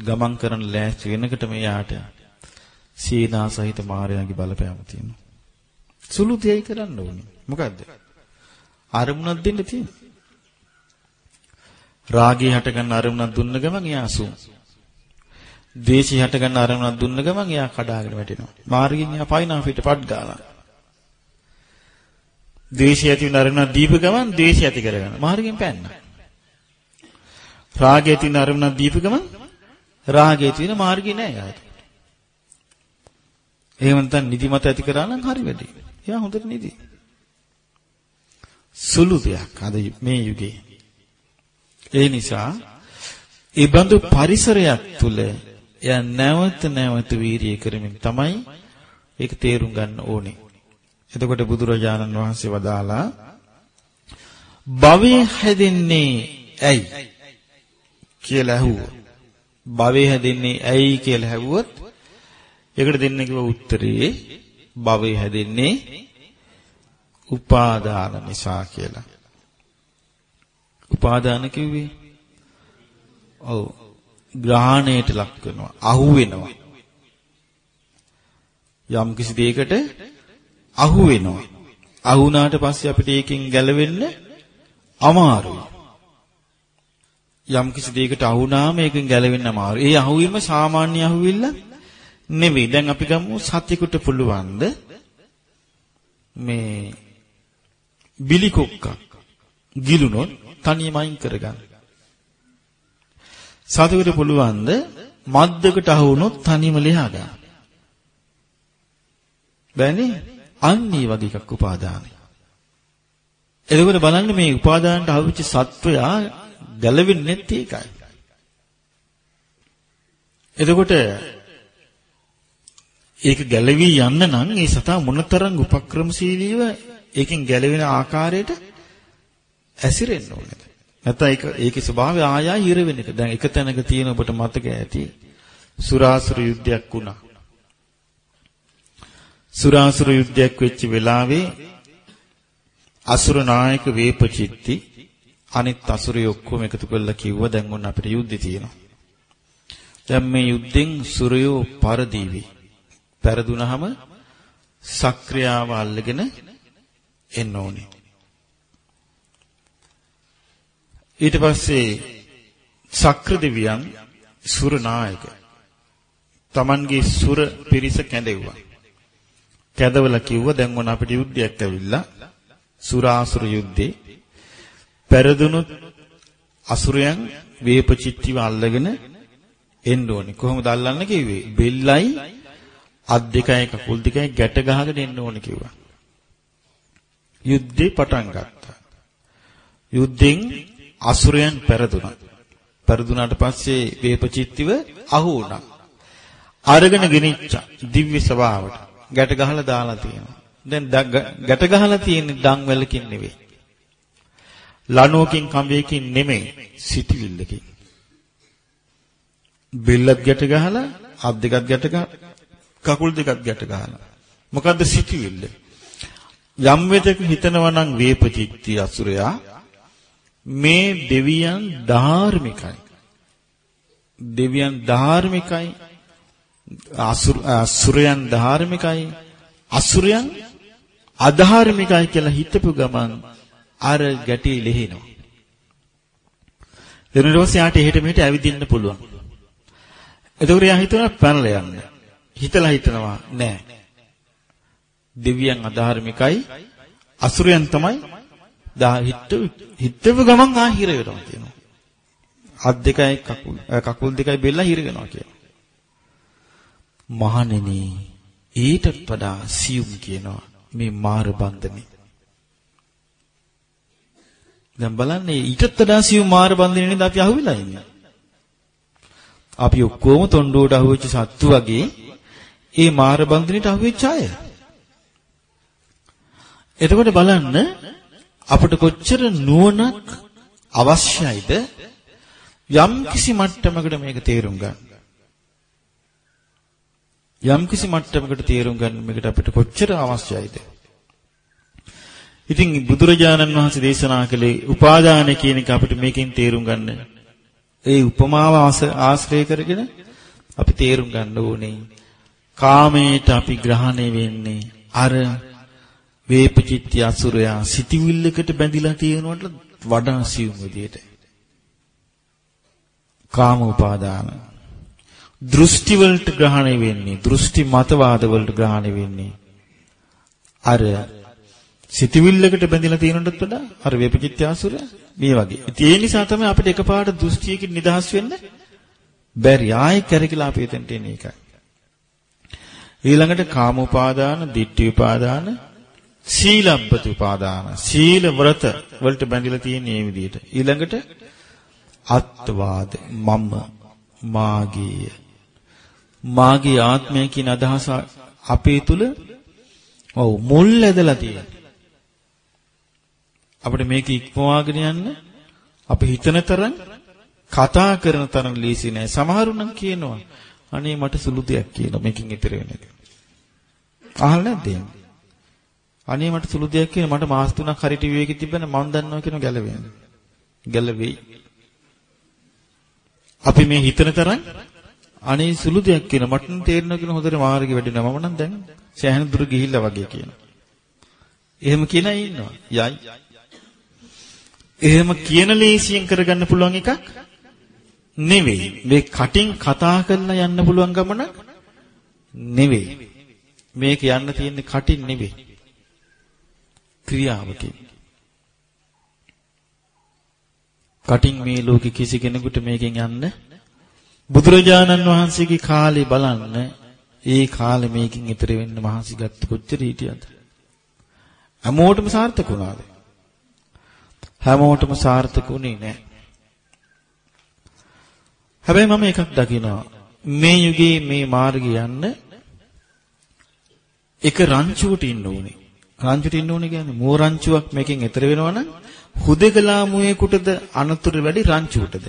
[SPEAKER 2] ගමන් කරන ලෑස්ති වෙනකොට මෙයාට සීනා සහිත මායාවේ බලපෑම තියෙනවා. සුළු දෙයයි කරන්න ඕනේ. මොකද්ද? අරමුණක් දෙන්න තියෙන්නේ. රාගය හට ගන්න අරමුණක් දුන්න ගමන් එයා අසුන්. ද්වේෂය හට ගන්න අරමුණක් දුන්න ගමන් එයා කඩාගෙන වැටෙනවා. මාර්ගයෙන් එයා පයින්නා පිට පඩ් ගාලා. ද්වේෂය ඇති වෙන අරමුණක් දීප ගමන් ද්වේෂය ඇති කරගන්න. මාර්ගයෙන් පැන්නා. රාගය ඇති වෙන අරමුණක් දීප ගමන් රාගය ඇති වෙන මාර්ගේ නෑ යාට. එහෙම නැත්නම් නිදිමත ඇති කරා නම් හරි වැඩි. එයා හොඳට නිදි. සුළු දෙයක් අද මේ යුගයේ. ඒ නිසා ඒ බඳු පරිසරයක් තුල එයා නැවත නැවත වීරිය කරමින් තමයි ඒක තේරුම් ගන්න ඕනේ. එතකොට බුදුරජාණන් වහන්සේ වදාලා භවය හැදෙන්නේ ඇයි කියලා ඇහුවා. භවය හැදෙන්නේ ඇයි කියලා ඇහුවොත් ඒකට දෙන්න කිව්ව උත්තරේ භවය හැදෙන්නේ උපාදාන නිසා කියලා. උපාදාන කිව්වේ ඔව් ග්‍රහණයට ලක් වෙනවා අහු වෙනවා. යම් කිසි දෙයකට අහු වෙනවා. අහු වුණාට පස්සේ අපිට ඒකෙන් ගැලවෙන්න අමාරුයි. යම් කිසි දෙයකට අහු වුණාම ඒකෙන් ගැලවෙන්න අමාරුයි. ඒ අහුවීම සාමාන්‍ය අහුවිල්ල නෙවෙයි දැන් අපි ගමු සත්‍යකට පුළුවන්ද? මේ බිලි කොක්කක් ගිලුනොත් තනියම අයින් කරගන්න. සතුටට පුළුවන්ද මද්දකට අහු වුණොත් තනියම ලියා ගන්න. බෑනේ අන්නේ වගේ එකක් උපාදානයි. එතකොට බලන්න මේ උපාදානට අහුවෙච්ච සත්වයා ගැලවෙන්නේ නැති එකයි. එතකොට ඒක ගැලවි යන්න නම් ඒ සතා මොනතරම් උපක්‍රමශීලීව ඒකෙන් ගැලවෙන ආකාරයට ඇසිරෙන්න ඕනේ. නැත්නම් ඒක ඒකේ ස්වභාවය ආයා හිර වෙන එක. දැන් එක තැනක තියෙන ඔබට මතක ඇති සුරාසුර යුද්ධයක් වුණා. සුරාසුර යුද්ධයක් වෙච්ච වෙලාවේ අසුර නායක වේපචිත්ති අනිත් අසුරයෝ ඔක්කොම එකතු කරලා කිව්වා දැන් ඔන්න අපිට යුද්ධය තියෙනවා. දැන් මේ යුද්ධෙන් සුරයෝ පරදීවි. පෙරදුනහම සක්‍රියාව අල්ලගෙන එන්න ඕනේ. ඊට පස්සේ සක්‍ර දෙවියන් සුර නායක Tamanගේ සුර පිරිස කැඳෙව්වා. කැඳවලා කිව්වා දැන් මොන අපිට යුද්ධයක් ඇවිල්ලා සුරාසුර යුද්ධේ පෙරදුණු අසුරයන් වේපචිත්තිව අල්ලගෙන එන්න ඕනේ. කොහොමද අල්ලන්න කිව්වේ? බෙල්ලයි අත් දෙකයි කකුල් දෙකයි ගැට ගහගෙන එන්න ඕනේ කිව්වා. යුද්ධේ පටන් ගත්තා. යුද්ධෙන් අසුරයන් පෙරදුනා. පෙරදුනාට පස්සේ වේපචිත්තිව අහු වුණා. අරගෙන ගෙනිච්චා දිව්‍ය සභාවට. ගැට ගහලා දාලා තියෙනවා. දැන් ගැට ගහලා තියෙන්නේ දන් වලකින් නෙවෙයි. ලණුවකින් කම්බියකින් නෙමෙයි සිටිවිල්ලකින්. බෙල්ලක් ගැට ගහලා අත් දෙකක් ගැට ගහලා කකුල් දෙකක් ගැට ගහලා. මොකද්ද සිටිවිල්ල? යම් වෙතක හිතනවා නම් වේපචිත්ති අසුරයා මේ දෙවියන් ධාර්මිකයි. දෙවියන් ධාර්මිකයි. අසුරයන් ධාර්මිකයි අසුරයන් අධාර්මිකයි කියලා හිතපු ගමන් අර ගැටි ලෙහෙනවා. ඊට පස්සේ යාට එහෙට මෙහෙට ඇවිදින්න පුළුවන්. එතකොට එයා හිතනවා පැනලා යන්න. හිතලා හිතනවා නෑ. දෙවියන් අධාර්මිකයි අසුරයන් තමයි දා හිට හිටව ගමන් ආ හිර වෙනවා කියනවා. අත් දෙකයි කකුල් කකුල් දෙකයි බෙල්ල හිර වෙනවා කියනවා. මහණෙනි ඊටත් වඩා සියුම් කියනවා මේ මාර බන්ධනේ. දැන් බලන්න ඊටත් වඩා සියුම් මාර බන්ධනේ නේද අපි අහුවෙලා ඉන්නේ. අපි ඔක්කොම තොණ්ඩුවට අහුවෙච්ච සත්තු වගේ ඒ මාර බන්ධනෙට අහුවෙච්ච අය. එතකොට බලන්න අපිට කොච්චර නුවණක් අවශ්‍යයිද යම් කිසි මට්ටමකට මේක තේරුම් ගන්න. යම් කිසි මට්ටමකට තේරුම් ගන්න මේකට අපිට කොච්චර අවශ්‍යයිද? ඉතින් බුදුරජාණන් වහන්සේ දේශනා කළේ උපාදාන කියන එක අපිට මේකෙන් තේරුම් ගන්න. ඒ උපමාව ආශ්‍රය කරගෙන අපි තේරුම් ගන්න ඕනේ. කාමයට අපි ග්‍රහණය වෙන්නේ අර වේපචිත්‍ය අසුරයා සිටිවිල්ලකට බැඳිලා තියෙනවට වඩා සියුම් විදියට. කාම උපාදාන. දෘෂ්ටි වලට ග්‍රහණය වෙන්නේ, දෘෂ්ටි මතවාද වලට ග්‍රහණය වෙන්නේ. අර සිටිවිල්ලකට බැඳිලා තියෙනටත් වඩා අර වේපචිත්‍ය අසුරයා මේ වගේ. ඉතින් ඒ නිසා තමයි අපිට එකපාරට දෘෂ්ටියකින් නිදහස් වෙන්න බැරි. ආයෙ කරකිලා අපි එතනට එන්නේ ඒකයි. ඊළඟට කාම උපාදාන, ditthi උපාදාන, සීලබ්බත උපාදාන. සීල ව්‍රත වලට බැඳිලා තියෙන මේ විදිහට. ඊළඟට අත්වාද මම මාගේය. මාගේ ආත්මය කියන අදහස අපේ තුල ඔව් මුල් ඇදලා තියෙනවා. අපිට මේක ඉක්මවාගෙන යන්න අපි හිතන තරම් කතා කරන තරම් ලීසි නෑ. සමහරු නම් කියනවා අනේ මට සුළු දෙයක් කියනවා මේකෙන් ඉතර වෙන එක. අහලා නැද්ද අනේ මට සුළු දෙයක් කියන මට මාස 3ක් හරි ටීවී එකේ තිබ්බම මම දන්නවා කියන ගැලවෙන්නේ. ගැලවෙයි. අපි මේ හිතන තරම් අනේ සුළු දෙයක් කියන මට නම් තේරෙනවා කියන හොඳට මාර්ගෙ වැඩිනවා මම නම් දැන් සෑහෙන දුර ගිහිල්ලා වගේ කියනවා. එහෙම කියන අය ඉන්නවා. යයි. එහෙම කියන ලේසියෙන් කරගන්න පුළුවන් එකක් නෙවෙයි. මේ කටින් කතා කරලා යන්න පුළුවන් ගමන නෙවෙයි. මේක යන්න තියෙන්නේ කටින් නෙවෙයි. ක්‍රියාවකින්. කටින් මේ ලෝකෙ කිසි කෙනෙකුට මේකෙන් යන්න බුදුරජාණන් වහන්සේගේ කාලේ බලන්න ඒ කාලේ මේකෙන් ඈතර වෙන්න මහන්සි ගත්ත කොච්චර හිටියද? හැමෝටම සාර්ථක වුණාද? හැමෝටම සාර්ථක වුණේ නැහැ. හැබැයි මම එකක් දකිනවා. මේ යුගයේ මේ මාර්ගය යන්න එක රංචුවට ඉන්න ඕනේ. රංචුවට ඉන්න ඕනේ කියන්නේ මෝ රංචුවක් මේකෙන් ඈතර වෙනවනම් හුදෙකලා මුවේකටද අනතුරු වැඩි රංචුවටද?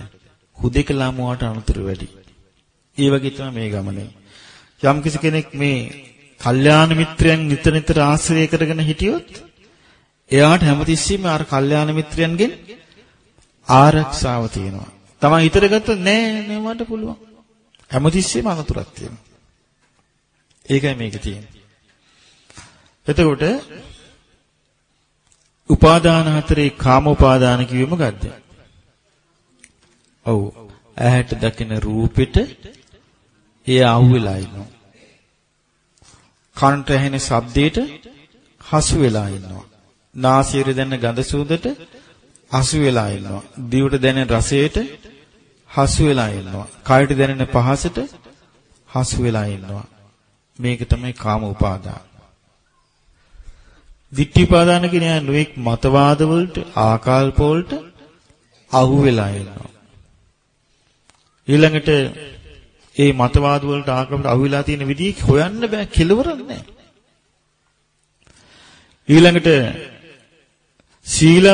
[SPEAKER 2] හුදෙකලා මුවාට අනතුරු වැඩි. ඒ වගේ තමයි මේ ගමනේ. යම් කිසි කෙනෙක් මේ කල්යාණ මිත්‍රයන් නිතර නිතර ආශ්‍රය කරගෙන හිටියොත් එයාට හැමතිස්සෙම අර කල්යාණ මිත්‍රයන්ගෙන් ආරක්ෂාව තියෙනවා. තමන් හිතට ගත්තොත් නෑ නෑ මට පුළුවන්. හැමතිස්සෙම අනතුරක් තියෙනවා. ඒකයි මේකේ තියෙන්නේ. එතකොට උපාදාන හතරේ කාම උපාදාන කිව්වෙ මොකද්ද? ඔව්. ඇහැට දකින රූපෙට ඒ අහුවෙලා ඉන්නවා. කනට ඇහෙන ශබ්දයට හසු වෙලා ඉන්නවා. නාසයට දැනෙන ගඳ සුවඳට හසු වෙලා ඉන්නවා. දිවට දැනෙන රසයට හසු වෙලා ඉන්නවා. කයට දැනෙන පහසට හසු වෙලා ඉන්නවා. මේක තමයි කාම උපාදාන. Ditthිපාදාන කියන නොඑක් මතවාද වලට ආකල්ප වලට අහු වෙලා ඉන්නවා. ඊළඟට ඒ මතවාද වලට ආකල්පට අහු වෙලා තියෙන විදිහ හොයන්න බෑ කෙලවරක් නැහැ. ඊළඟට සීල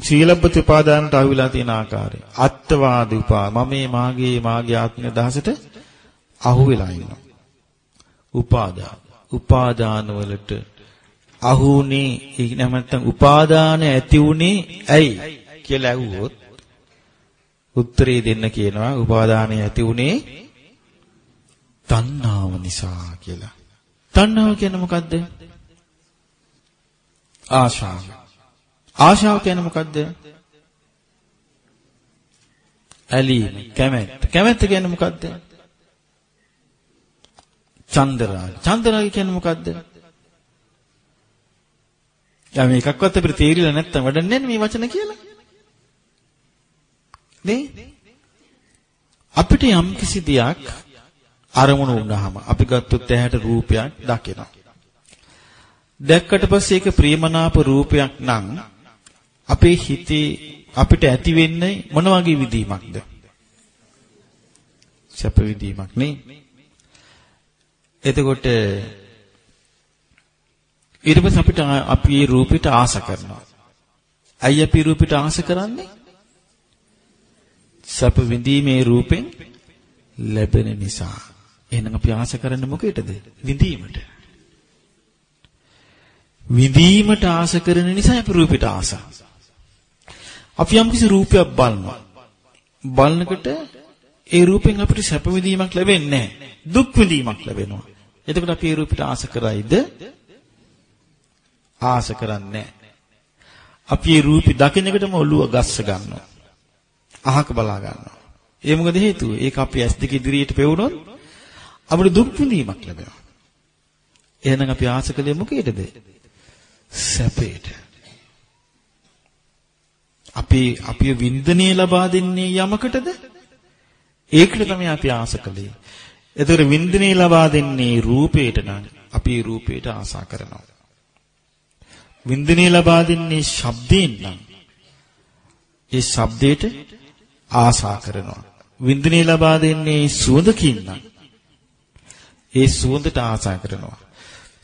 [SPEAKER 2] සීලබ්බත උපාදානට අහු වෙලා තියෙන ආකාරය. අත්වාද උපා මම මාගේ මාගේ ආත්ම දහසට අහු වෙලා ඉන්නවා. උපාදාන උපාදාන වලට අහුනේ ඒක නැත්නම් උපාදාන ඇති උනේ ඇයි කියලා ඇහුවොත් උත්තරේ දෙන්න කියනවා උපාදානය ඇති උනේ තණ්හාව නිසා කියලා. තණ්හාව කියන්නේ මොකද්ද? ආශාව. ආශාව කියන්නේ මොකද්ද? ඇලීම, කැමැත්ත. කැමැත්ත කියන්නේ මොකද්ද? චන්දරාග. චන්දරාග කියන්නේ මොකද්ද? යා මේකක්වත් අපිට තේරිලා නැත්තම් වැඩන්නේ මේ වචන කියලා. නේ? අපිට යම් කිසි දෙයක් අරමුණු වුණාම අපි ගත්තොත් ඇහැට රූපයක් දකිනවා. දැක්කට පස්සේ ඒක ප්‍රියමනාප රූපයක් නම් අපේ හිතේ අපිට ඇති වෙන්නේ මොන වගේ විදීමක්ද? සැප විදීමක් නේ. එතකොට ඊට පස්සේ අපිට අපි මේ රූපෙට ආස කරනවා. අයි අපි රූපෙට ආස කරන්නේ? සැප විඳීමේ රූපෙන් ලැබෙන නිසා. එහෙනම් අපි ආස කරන්නේ මොකේටද? විඳීමට. විඳීමට ආස කරන නිසා අපි රූපෙට ආස. අපි යම් කිසි රූපයක් බලනවා. බලනකොට ඒ රූපෙන් අපිට සැප විඳීමක් ලැබෙන්නේ නැහැ. දුක් විඳීමක් ලැබෙනවා. එතකොට අපි ඒ රූපෙට ආස කරයිද? ආස කරන්නේ අපි ඒ රූපي දකින්නකොටම ඔළුව ගස්ස ගන්නවා. අහක බලා ගන්නවා. ඒ මොකද හේතුව? ඒක අපි ඇස් දෙක ඉදිරියට පෙවුනොත් අපිට දුක් විඳීමක් ලැබෙනවා. එහෙනම් අපි ආස කළේ මොකේද? සැපේට. අපි අපි වින්දනය ලබා දෙන්නේ යමකටද? ඒකට තමයි අපි ආස කළේ. එතකොට වින්දනය ලබා දෙන්නේ රූපේට නම් අපි රූපේට ආසා කරනවා. වින්දනය ලබා දෙන්නේ ශබ්දයෙන් නම් ඒ ශබ්දයට ආසා කරනවා. වින්දනය ලබා දෙන්නේ සුවඳකින් නම් ඒ සුවඳට ආසා කරනවා.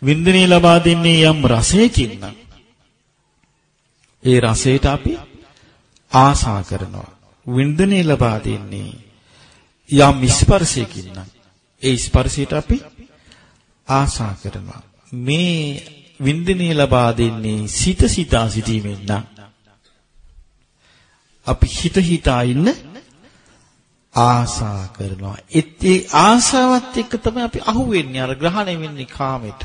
[SPEAKER 2] වින්දනය ලබා දෙන්නේ යම් රසයකින් නම් ඒ රසයට අපි ආසා කරනවා. වින්දනය ලබා දෙන්නේ යම් ස්පර්ශයකින් නම් ඒ ස්පර්ශයට අපි ආසා කරනවා. මේ වින්දනය ලබා දෙන්නේ සිත සිතා සිටීමෙන් නම් අපි හිත හිතා ඉන්න ආසා කරනවා. ඒ ආසාවත් එක්ක තමයි අපි අහුවෙන්නේ අර ග්‍රහණය වෙන්නේ කාමෙට.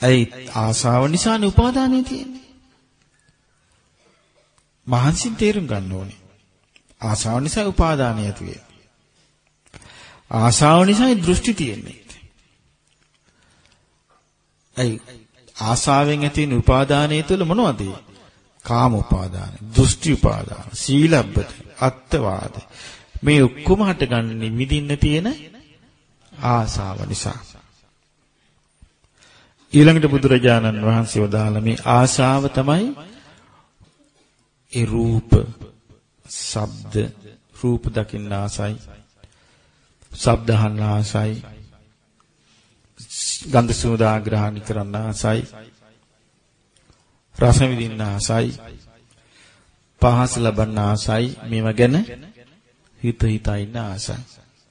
[SPEAKER 2] ඒ ආසාව නිසානේ උපාදානය තියෙන්නේ. මහන්සියෙන් තේරුම් ගන්න ඕනේ. ආසාව නිසා උපාදානය ඇති වෙන්නේ. ආසාව නිසායි දෘෂ්ටි තියෙන්නේ. ඒ ආසාවෙන් ඇති වෙන උපාදානය තුළ මොනවද? කාම උපාදාන, දෘෂ්ටි උපාදාන, සීලබ්බත, අත්වාද. මේ ඔක්කොම හටගන්නේ මිදින්න තියෙන ආසාව නිසා. ඊළඟට බුදුරජාණන් වහන්සේ වදාළ මේ ආශාව තමයි ඒ රූප, ශබ්ද, රූප දකින්න ආසයි, ශබ්ද අහන්න ආසයි, ගන්ධ සුවඳ ආග්‍රහණය කරන්න ආසයි, රස විඳින්න ආසයි, පහස ලබන්න ආසයි, මේව ගැන හිත හිතා ඉන්න ආසයි.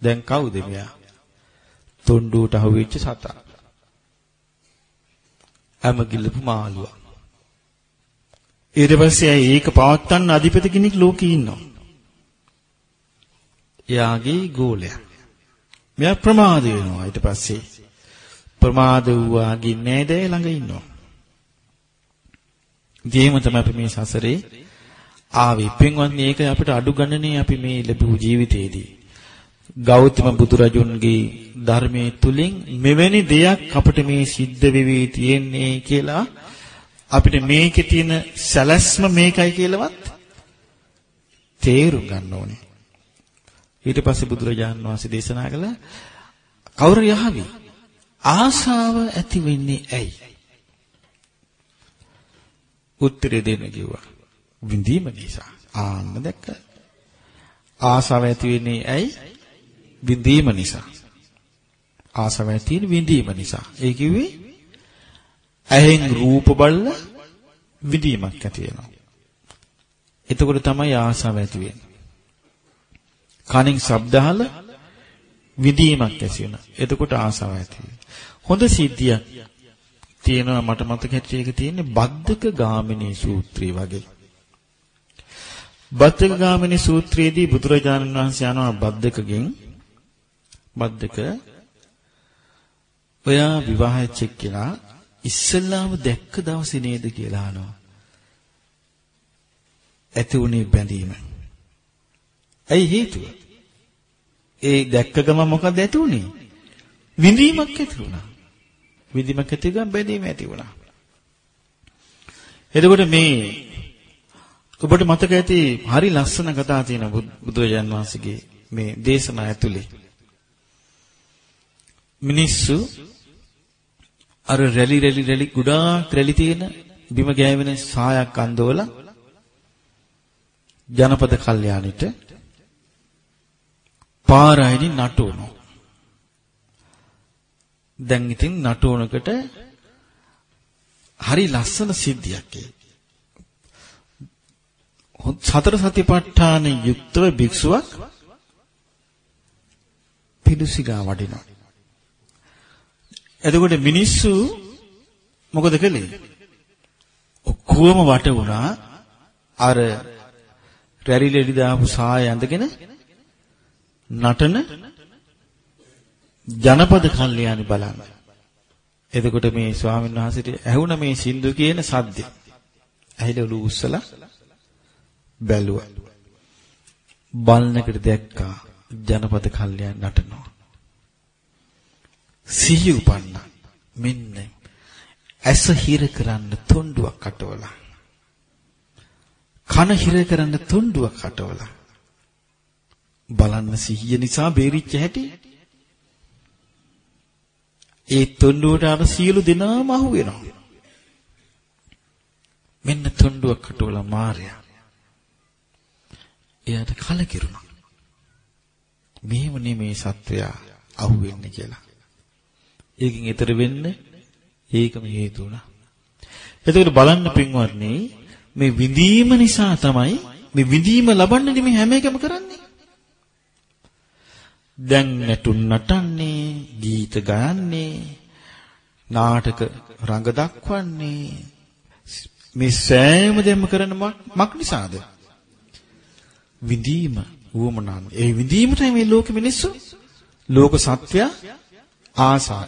[SPEAKER 2] දැන් කවුද මෙයා? තොණ්ඩුවට අහුවෙච්ච සතා. ඇමගිල්ලපු මාළුවා. ඊට පස්සේ ඒක පවත්තන්න අධිපති කෙනෙක් ලෝකේ ඉන්නවා. එයාගේ ගෝලයා. මෙයා ප්‍රමාද වෙනවා ඊට පස්සේ. ප්‍රමාද වූවාගේ නෑදෑ ළඟ ඉන්නවා. දේම තමයි අපි මේ සසරේ ආවේ. පින්වත්නි ඒක අපිට අඩු ගණනේ අපි මේ ලැබු ජීවිතේදී. ගෞතම බුදුරජුන්ගේ ධර්මයේ තුලින් මෙවැනි දෙයක් අපිට මේ සිද්ධ වෙවි තියෙන්නේ කියලා අපිට මේකේ තියෙන සැලැස්ම මේකයි කියලාවත් තේරුම් ගන්න ඕනේ. ඊට පස්සේ බුදුරජාන් වහන්සේ දේශනා කළ කවුරු යහවි ආශාව ඇති වෙන්නේ ඇයි? උත්තරේ දෙන්න කිව්වා. විඳීම නිසා. ආන්න දැක්ක. ආශාව ඇති වෙන්නේ ඇයි? විඳීම නිසා. ආශාව ඇති විඳීම නිසා. ඒ කිව්වේ ඇහෙන් රූප බලලා විඳීමක් ඇති වෙනවා. එතකොට තමයි ආශාව ඇති වෙන්නේ. කනින් ශබ්ද අහලා විඳීමක් ඇති වෙනවා. එතකොට ආශාව ඇති වෙනවා. හොඳ සිද්ධියක් තියෙනවා මට මතක හැටියට ඒක තියෙන්නේ බද්දක ගාමිනී සූත්‍රය වගේ. බද්දක ගාමිනී සූත්‍රයේදී බුදුරජාණන් වහන්සේ යනවා බද්දකගෙන් බද්දක ඔයා විවාහය චෙක් කළා ඉස්සල්ලාම දැක්ක දවසේ නේද කියලා අහනවා. ඇති උනේ බැඳීම. ඇයි හේතුව? ඒ දැක්ක ගම මොකද ඇති උනේ? විඳීමක් ඇති වුණා. විඳීමක් ඇති ගම බැඳීම ඇති වුණා. එතකොට මේ ඔබට මතක ඇති හරි ලස්සන කතා තියෙන බුදුරජාන් වහන්සේගේ මේ දේශනා ඇතුලේ මිනිස්සු අර රැලි රැලි රැලි ගොඩාක් රැලි තියෙන බිම ගෑවෙන සායක් අඳවලා ජනපද කල්යාණිට පාරයිනි නටවනවා. දැන් ඉතින් නටවනකට හරි ලස්සන සිද්ධියක් ඒ. සතර සතිපට්ඨාන යුක්තව භික්ෂුවක් පිඬුසිගා වඩිනවා. එතකොට මිනිස්සු මොකද කළේ? ඔක්කොම වට වුණා අර රැලි රැලි දාපු සාය ඇඳගෙන නටන ජනපද කල්යාණි බලන්න. එතකොට මේ ස්වාමීන් වහන්සේට ඇහුණ මේ සින්දු කියන සද්දය. ඇහිලා ඔලු උස්සලා බැලුවා. බලනකට දැක්කා ජනපද කල්යාණ නටනවා. සිහිය උපන්න. මෙන්න ඇස හිර කරන්න තොණ්ඩුවක් අටවලා. කන හිර කරන්න තොණ්ඩුවක් අටවලා. බලන්න සිහිය නිසා බේරිච්ච හැටි. ඒ තොණ්ඩුවට අර සියලු දෙනාම අහු වෙනවා. මෙන්න තොණ්ඩුවක් අටවලා මාර්යා. එයාට කලකිරුණා. මෙහෙම නෙමේ සත්වයා අහු වෙන්නේ කියලා. ඒකෙන් ඈතර වෙන්න ඒකම හේතු වුණා. එතකොට බලන්න පින්වත්නි මේ විඳීම නිසා තමයි මේ විඳීම ලබන්නේ මේ හැම එකම කරන්නේ. දැන් නැටුම් නටන්නේ, ගීත ගයන්නේ, නාටක රඟ දක්වන්නේ මේ සෑම දෙම කරන මක් නිසාද? විඳීම වුමනාන්. ඒ විඳීමටයි මේ ලෝකෙ මිනිස්සු ලෝක සත්‍ය ආසා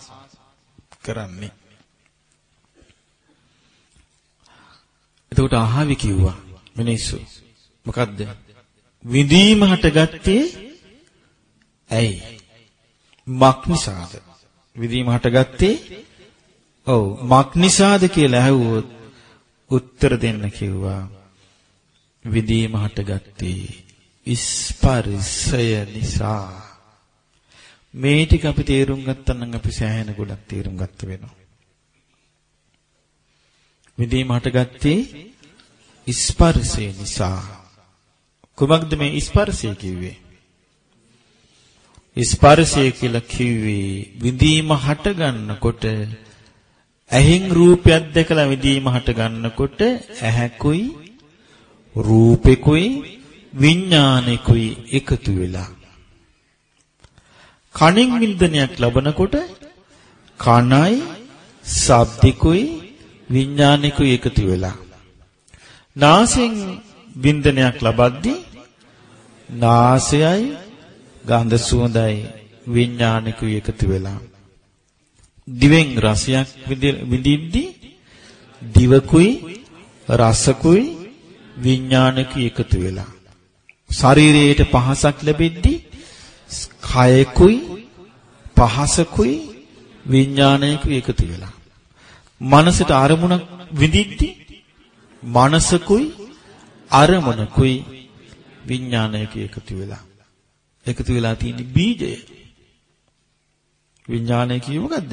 [SPEAKER 2] කරන්නේ. එතකොට අහවි කිව්වා මිනිස්සු. මොකද්ද? විඳීම හටගත්තේ ඇයි? මක් නිසාද? විඳීම හටගත්තේ ඔව් මක් නිසාද කියලා ඇහුවොත් උත්තර දෙන්න කිව්වා. විඳීම හටගත්තේ ස්පර්ශය නිසා. මේ ටික අපි තේරුම් ගත්තා නම් අපි සෑහෙන ගොඩක් තේරුම් ගත්ත වෙනවා. විඳීම හටගත්තේ ස්පර්ශය නිසා. කුමක්ද මේ ස්පර්ශය කිව්වේ? ස්පර්ශය කියලා කිව්වේ විඳීම හට ගන්නකොට ඇහෙන් රූපයක් දැකලා විඳීම හට ගන්නකොට ඇහැකුයි රූපෙකුයි විඥානෙකුයි එකතු වෙලා. කණින් වින්දනයක් ලබනකොට කණයි ශබ්දිකුයි විඥානිකුයි එකතු වෙලා. නාසයෙන් වින්දනයක් ලබද්දී නාසයයි ගන්ධ සුවඳයි විඥානිකුයි එකතු වෙලා. දිවෙන් රසයක් විඳින්දී දිවකුයි රසකුයි විඥානිකුයි එකතු වෙලා. ශරීරයට පහසක් ලැබෙද්දී කයකුයි පහසකුයි විඥානයකුයි එකතු වෙලා. මනසට අරමුණක් විඳිද්දි මනසකුයි අරමුණකුයි විඥානයකුයි එකතු වෙලා. එකතු වෙලා තියෙන බීජය. විඥානය කිය මොකද්ද?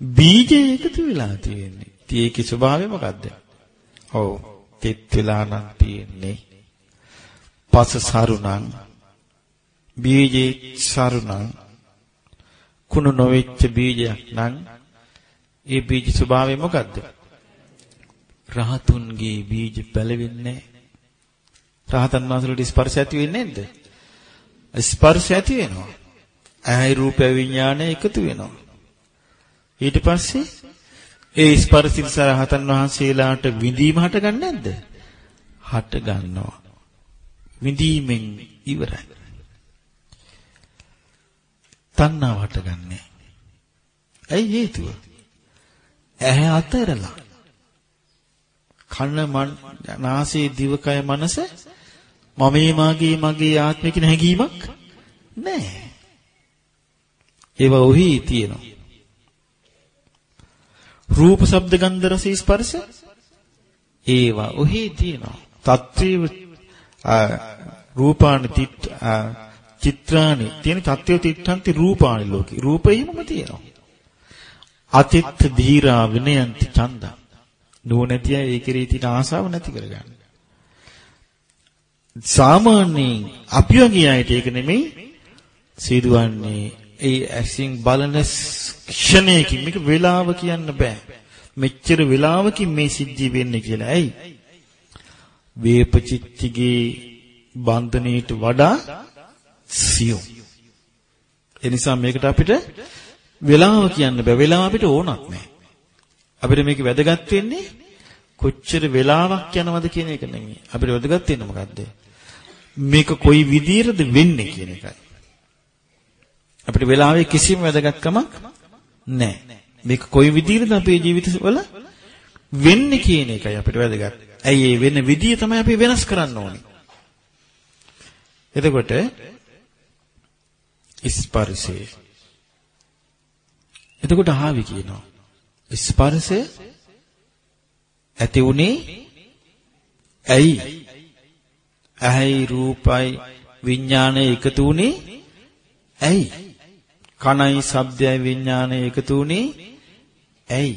[SPEAKER 2] බීජය එකතු වෙලා තියෙන්නේ. ඉතින් ඒකේ ස්වභාවය මොකද්ද? ඔව් තෙත් වෙලා නම් තියෙන්නේ. පස සරුණං. බීජේ සරුණං. කුණු නොවෙච්ච බීජයක් නම් ඒ බීජ ස්වභාවය මොකද්ද? රහතුන්ගේ බීජ පැලවෙන්නේ රහතන් වහන්සේලාට ස්පර්ශ ඇති වෙන්නේ නැද්ද? ස්පර්ශ ඇති වෙනවා. ඇයි රූප විඥානය එකතු වෙනවා. ඊට පස්සේ ඒ ස්පර්ශිත රහතන් වහන්සේලාට විඳීම හටගන්නේ නැද්ද? හට ගන්නවා. විඳීමෙන් ඉවරයි. තණ්හාව හටගන්නේ. ඇයි හේතුව? ඇහැ අතරලා. කන මන් නාසය දිවකය මනස මමේ මාගේ මගේ ආත්මය කියන හැඟීමක් නැහැ. ඒවා ඔහි තියෙනවා. රූප ශබ්ද ගන්ධ රස ස්පර්ශ ඒවා ඔහි තියෙනවා. තත්ත්වයේ රූපානි චිත්‍රානි තියෙන තත්ත්වයේ තිත්තන්ති රූපානි ලෝකේ. රූපෙහිමම තියෙනවා. අතිත්ත ධීරා විනයන්ති චන්ද. නුවණැති අය ඒ කෙරෙහි තියෙන ආසාව නැති කරගන්න. සාමාන්‍යයෙන් අපි වගේ අයට ඒක නෙමෙයි සිදුවන්නේ ඒ ඇසින් බලන ක්ෂණයකින් මේක වේලාව කියන්න බෑ. මෙච්චර වේලාවකින් මේ සිද්ධිය වෙන්නේ කියලා. ඇයි? වේපචිත්තිගේ බන්ධනීට වඩා සියුම්. ඒ නිසා මේකට අපිට වෙලාව කියන්න බෑ. වෙලාව අපිට ඕනක් නැහැ. අපිට මේක වැදගත් වෙන්නේ කොච්චර වෙලාවක් යනවද කියන එක නෙමෙයි. අපිට වැදගත් වෙන්නේ මොකද්ද? මේක කොයි විදියටද වෙන්නේ කියන එකයි. අපිට වෙලාවේ කිසිම වැදගත්කමක් නැහැ. මේක කොයි විදිහටද අපේ ජීවිතවල වෙන්නේ කියන එකයි අපිට වැදගත්. ඇයි ඒ වෙන විදිය තමයි අපි වෙනස් කරන්න ඕනේ. එතකොට ස්පර්ශය. එතකොට ආවි කියනවා. ස්පර්ශය ඇති උනේ ඇයි? ඇයි රූපයි විඥානය එකතු උනේ ඇයි? කනයි ශබ්දයයි විඥානය එකතු උනේ ඇයි?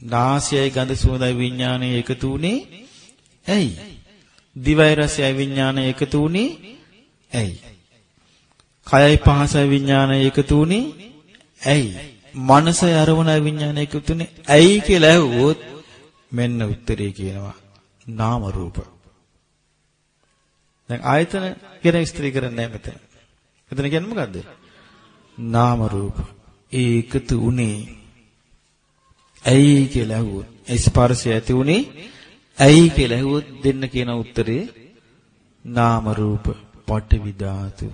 [SPEAKER 2] නාසයයි ගඳ සුවඳයි විඥානය එකතු උනේ ඇයි? දිවයි රසයයි විඥානය එකතු උනේ ඇයි? කයයි පහසයි විඥානය එකතු උනේ ඇයි? මනසයි අරමුණයි විඥානය එකතු උනේ ඇයි කියලා ඇහුවොත් මෙන්න උත්තරේ කියනවා නාම රූප. දැන් ආයතන ගැන විස්තර කරන්නේ නැහැ මෙතන. මෙතන කියන්නේ මොකද්ද? නාම රූප. ඒකතු උනේ ඇයි කියලා ඇහුවොත් ස්පර්ශය ඇති උනේ ඇයි කියලා ඇහුවොත් දෙන්න කියන උත්තරේ නාම රූප පඨවි ධාතු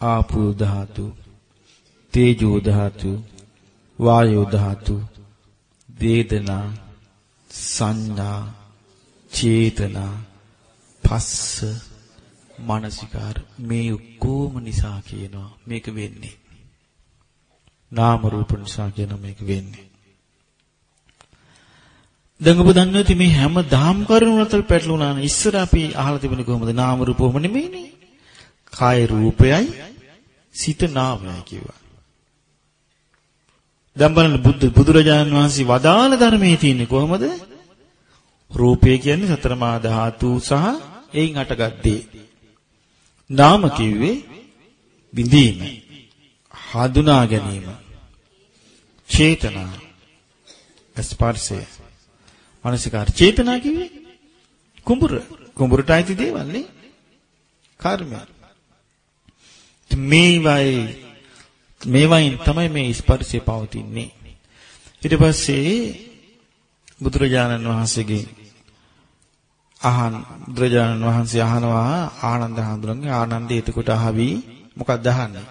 [SPEAKER 2] ආපෝ ධාතු තේජෝ ධාතු වායෝ ධාතු වේදනා සංඥා චේතනා පස්ස මානසිකාර මේ ඔක්කොම නිසා කියනවා මේක වෙන්නේ. නාම රූප නිසා කියන මේක වෙන්නේ. දැන් ඔබ දන්නේ නැති මේ හැම දහම් කරුණු අතර පැටලුණා නේ ඉස්සර අපි අහලා තිබුණේ කොහොමද? නාම රූපවම නෙමෙයිනේ. කාය රූපයයි සිත නාමයයි කිව්වා. දැන් බලන්න බුදු බුදුරජාණන් වහන්සේ වදාළ ධර්මයේ තියෙන්නේ කොහොමද? රූපය කියන්නේ සතර මා ධාතු සහ එයින් හටගත් දේ නාම කිව්වේ විඳීම හඳුනා ගැනීම චේතනා ස්පර්ශය. මානසිකාර චේතනා කිව්වේ? කුඹුර. කුඹුරට අයිති දේවල් නේ? කර්මය. මේවයි මේවයින් තමයි මේ ස්පර්ශය පවතින්නේ. ඊට පස්සේ බුදුරජාණන් වහන්සේගේ අහන් බුදුරජාණන් වහන්සේ අහනවා ආනන්ද හඳුනන්නේ ආනන්දේ එතකොට අහවි? මොකක්ද අහන්නේ?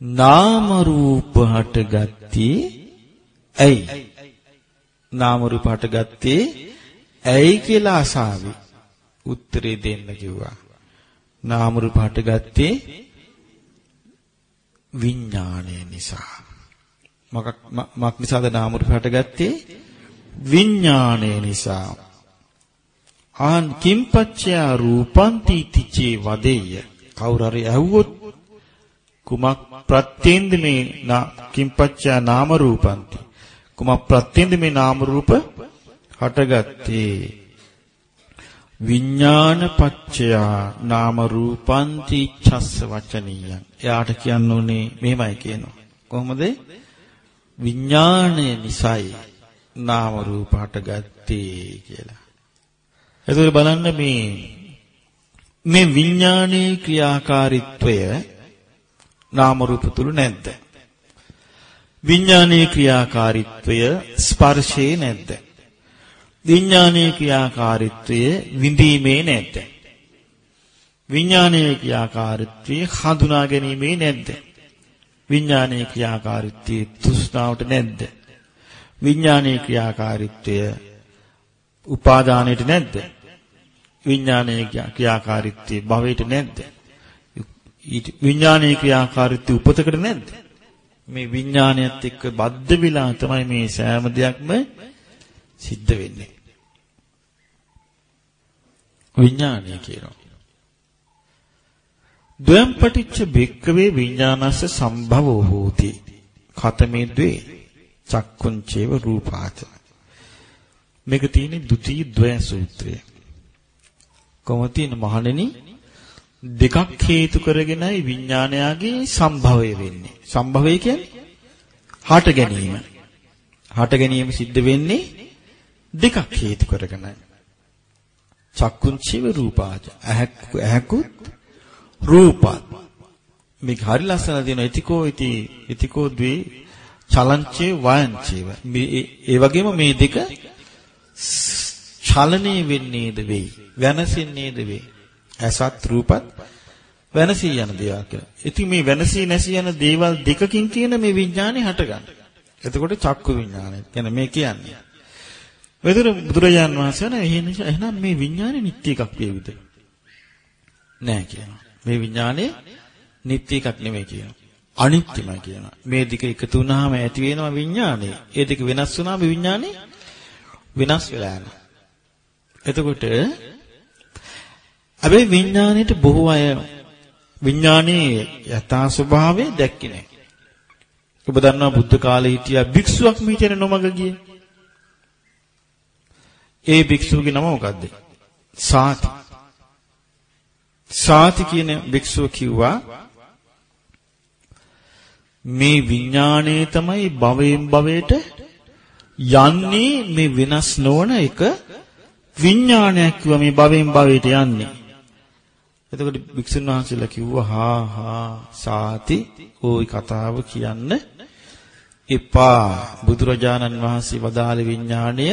[SPEAKER 2] නාම රූප හටගත්තේ ඇයි? නාම රූප හටගත්තේ ඇයි කියලා අසාවි. උත්තරේ දෙන්න කිව්වා. නාම රූප හටගත්තේ විඥාණය නිසා. මොකක් මක් නිසාද නාම රූප හටගත්තේ? විඥාණය නිසා. ආන් කිම්පච්චයා රූපන්ති තිචේ වදෙය. කවුරු හරි ඇහුවොත් කුමක් ප්‍රත්‍යෙන්ද මේ කිම්පච්චයා නාම රූපන්ති. කුමක් ප්‍රත්‍යෙන්ද මේ නාම රූප හටගත්තේ? විඥාන පච්චයා නාම රූපන්ති ඡස්ස වචනීයං. එයාට කියන්න ඕනේ මෙහෙමයි කියනවා. කොහොමද? විඥාණය නිසයි නාම රූප හටගත්තේ කියලා. එතකොට බලන්න මේ මේ විඥානයේ ක්‍රියාකාරීත්වය නාම රූප තුල නැද්ද? විඥානයේ ක්‍රියාකාරීත්වය ස්පර්ශයේ නැද්ද? විඥානයේ ක්‍රියාකාරීත්වය විඳීමේ නැද්ද? විඥානයේ ක්‍රියාකාරීත්වයේ හඳුනා ගැනීමේ නැද්ද? විඥානයේ ක්‍රියාකාරීත්වයේ තෘෂ්ණාවට නැද්ද? විඥානයේ ක්‍රියාකාරීත්වය උපාදානයට නැද්ද? විඥානයේ ක්‍රියාකාරීත්වයේ භවයට නැද්ද? විඥානයේ ක්‍රියාකාරීත්වය උපතකට නැද්ද? මේ විඥානයත් එක්ක බද්ධ වෙලා තමයි මේ සෑම දෙයක්ම සිද්ධ වෙන්නේ. විඥානය කියනවා. ද්වයම් පටිච්ච භික්කවේ විඥානස්ස සම්භවෝ හෝති. කතමේ ද්වේ චක්කුංචේව රූපාච. මේක තියෙන්නේ ဒုတိ ය ද්වය සූත්‍රය. කොහොමද තියෙන මහණෙනි දෙකක් හේතු කරගෙනයි විඥානයාගේ සම්භවය වෙන්නේ. සම්භවය කියන්නේ හට ගැනීම. හට ගැනීම සිද්ධ වෙන්නේ දෙකක් හේතු කරගෙනයි. චක්කුංචිව රූපාච. ඇහැකුත් රූපත්. මේක හරි ලස්සන දෙන ඉතිකෝ ඉති ඉතිකෝ ද්වේ චලංචේ වයංචේව. ඒ වගේම මේ දෙක චලනීය වෙන්නේද වෙයි. වෙනසින්නේද වෙයි. ඇසත් රූපත් වෙනසී යන දේවල් කියලා. ඉතින් මේ වෙනසී නැසී යන දේවල් දෙකකින් තියෙන මේ විඥානේ හටගන්න. එතකොට චක්කු විඥානය. කියන්නේ මේ කියන්නේ. මෙතන බුදුරජාන් වහන්සේ නෑ එහෙනම් මේ විඥානේ නිත්‍ය එකක් වේවිද? නෑ කියනවා. මේ විඥානේ නිත්‍ය එකක් නෙමෙයි කියනවා. අනිත්‍යමයි කියනවා. මේ දෙක එකතු වුණාම ඇති වෙනවා විඥානේ. ඒ දෙක වෙනස් වුණාම විඥානේ වෙනස් වෙලා යනවා. එතකොට හැබැයි විඥාණයට බොහෝ අය විඥානයේ යථා ස්වභාවය දැක්කේ නැහැ. ඔබ දන්නවා බුද්ධ කාලේ හිටියා භික්ෂුවක් මිහිතන නොමග ගියේ. ඒ භික්ෂුවගේ නම මොකද්ද? සාති. සාති කියන භික්ෂුව කිව්වා මේ විඥාණය තමයි භවයෙන් භවයට යන්නේ මේ වෙනස් නොවන එක විඥානයක් කිව්වා මේ භවයෙන් භවයට යන්නේ. එතකොට භික්ෂුන් වහන්සේලා කිව්වා හා හා සාති ওই කතාව කියන්න එපා බුදුරජාණන් වහන්සේ වදාළ විඥාණය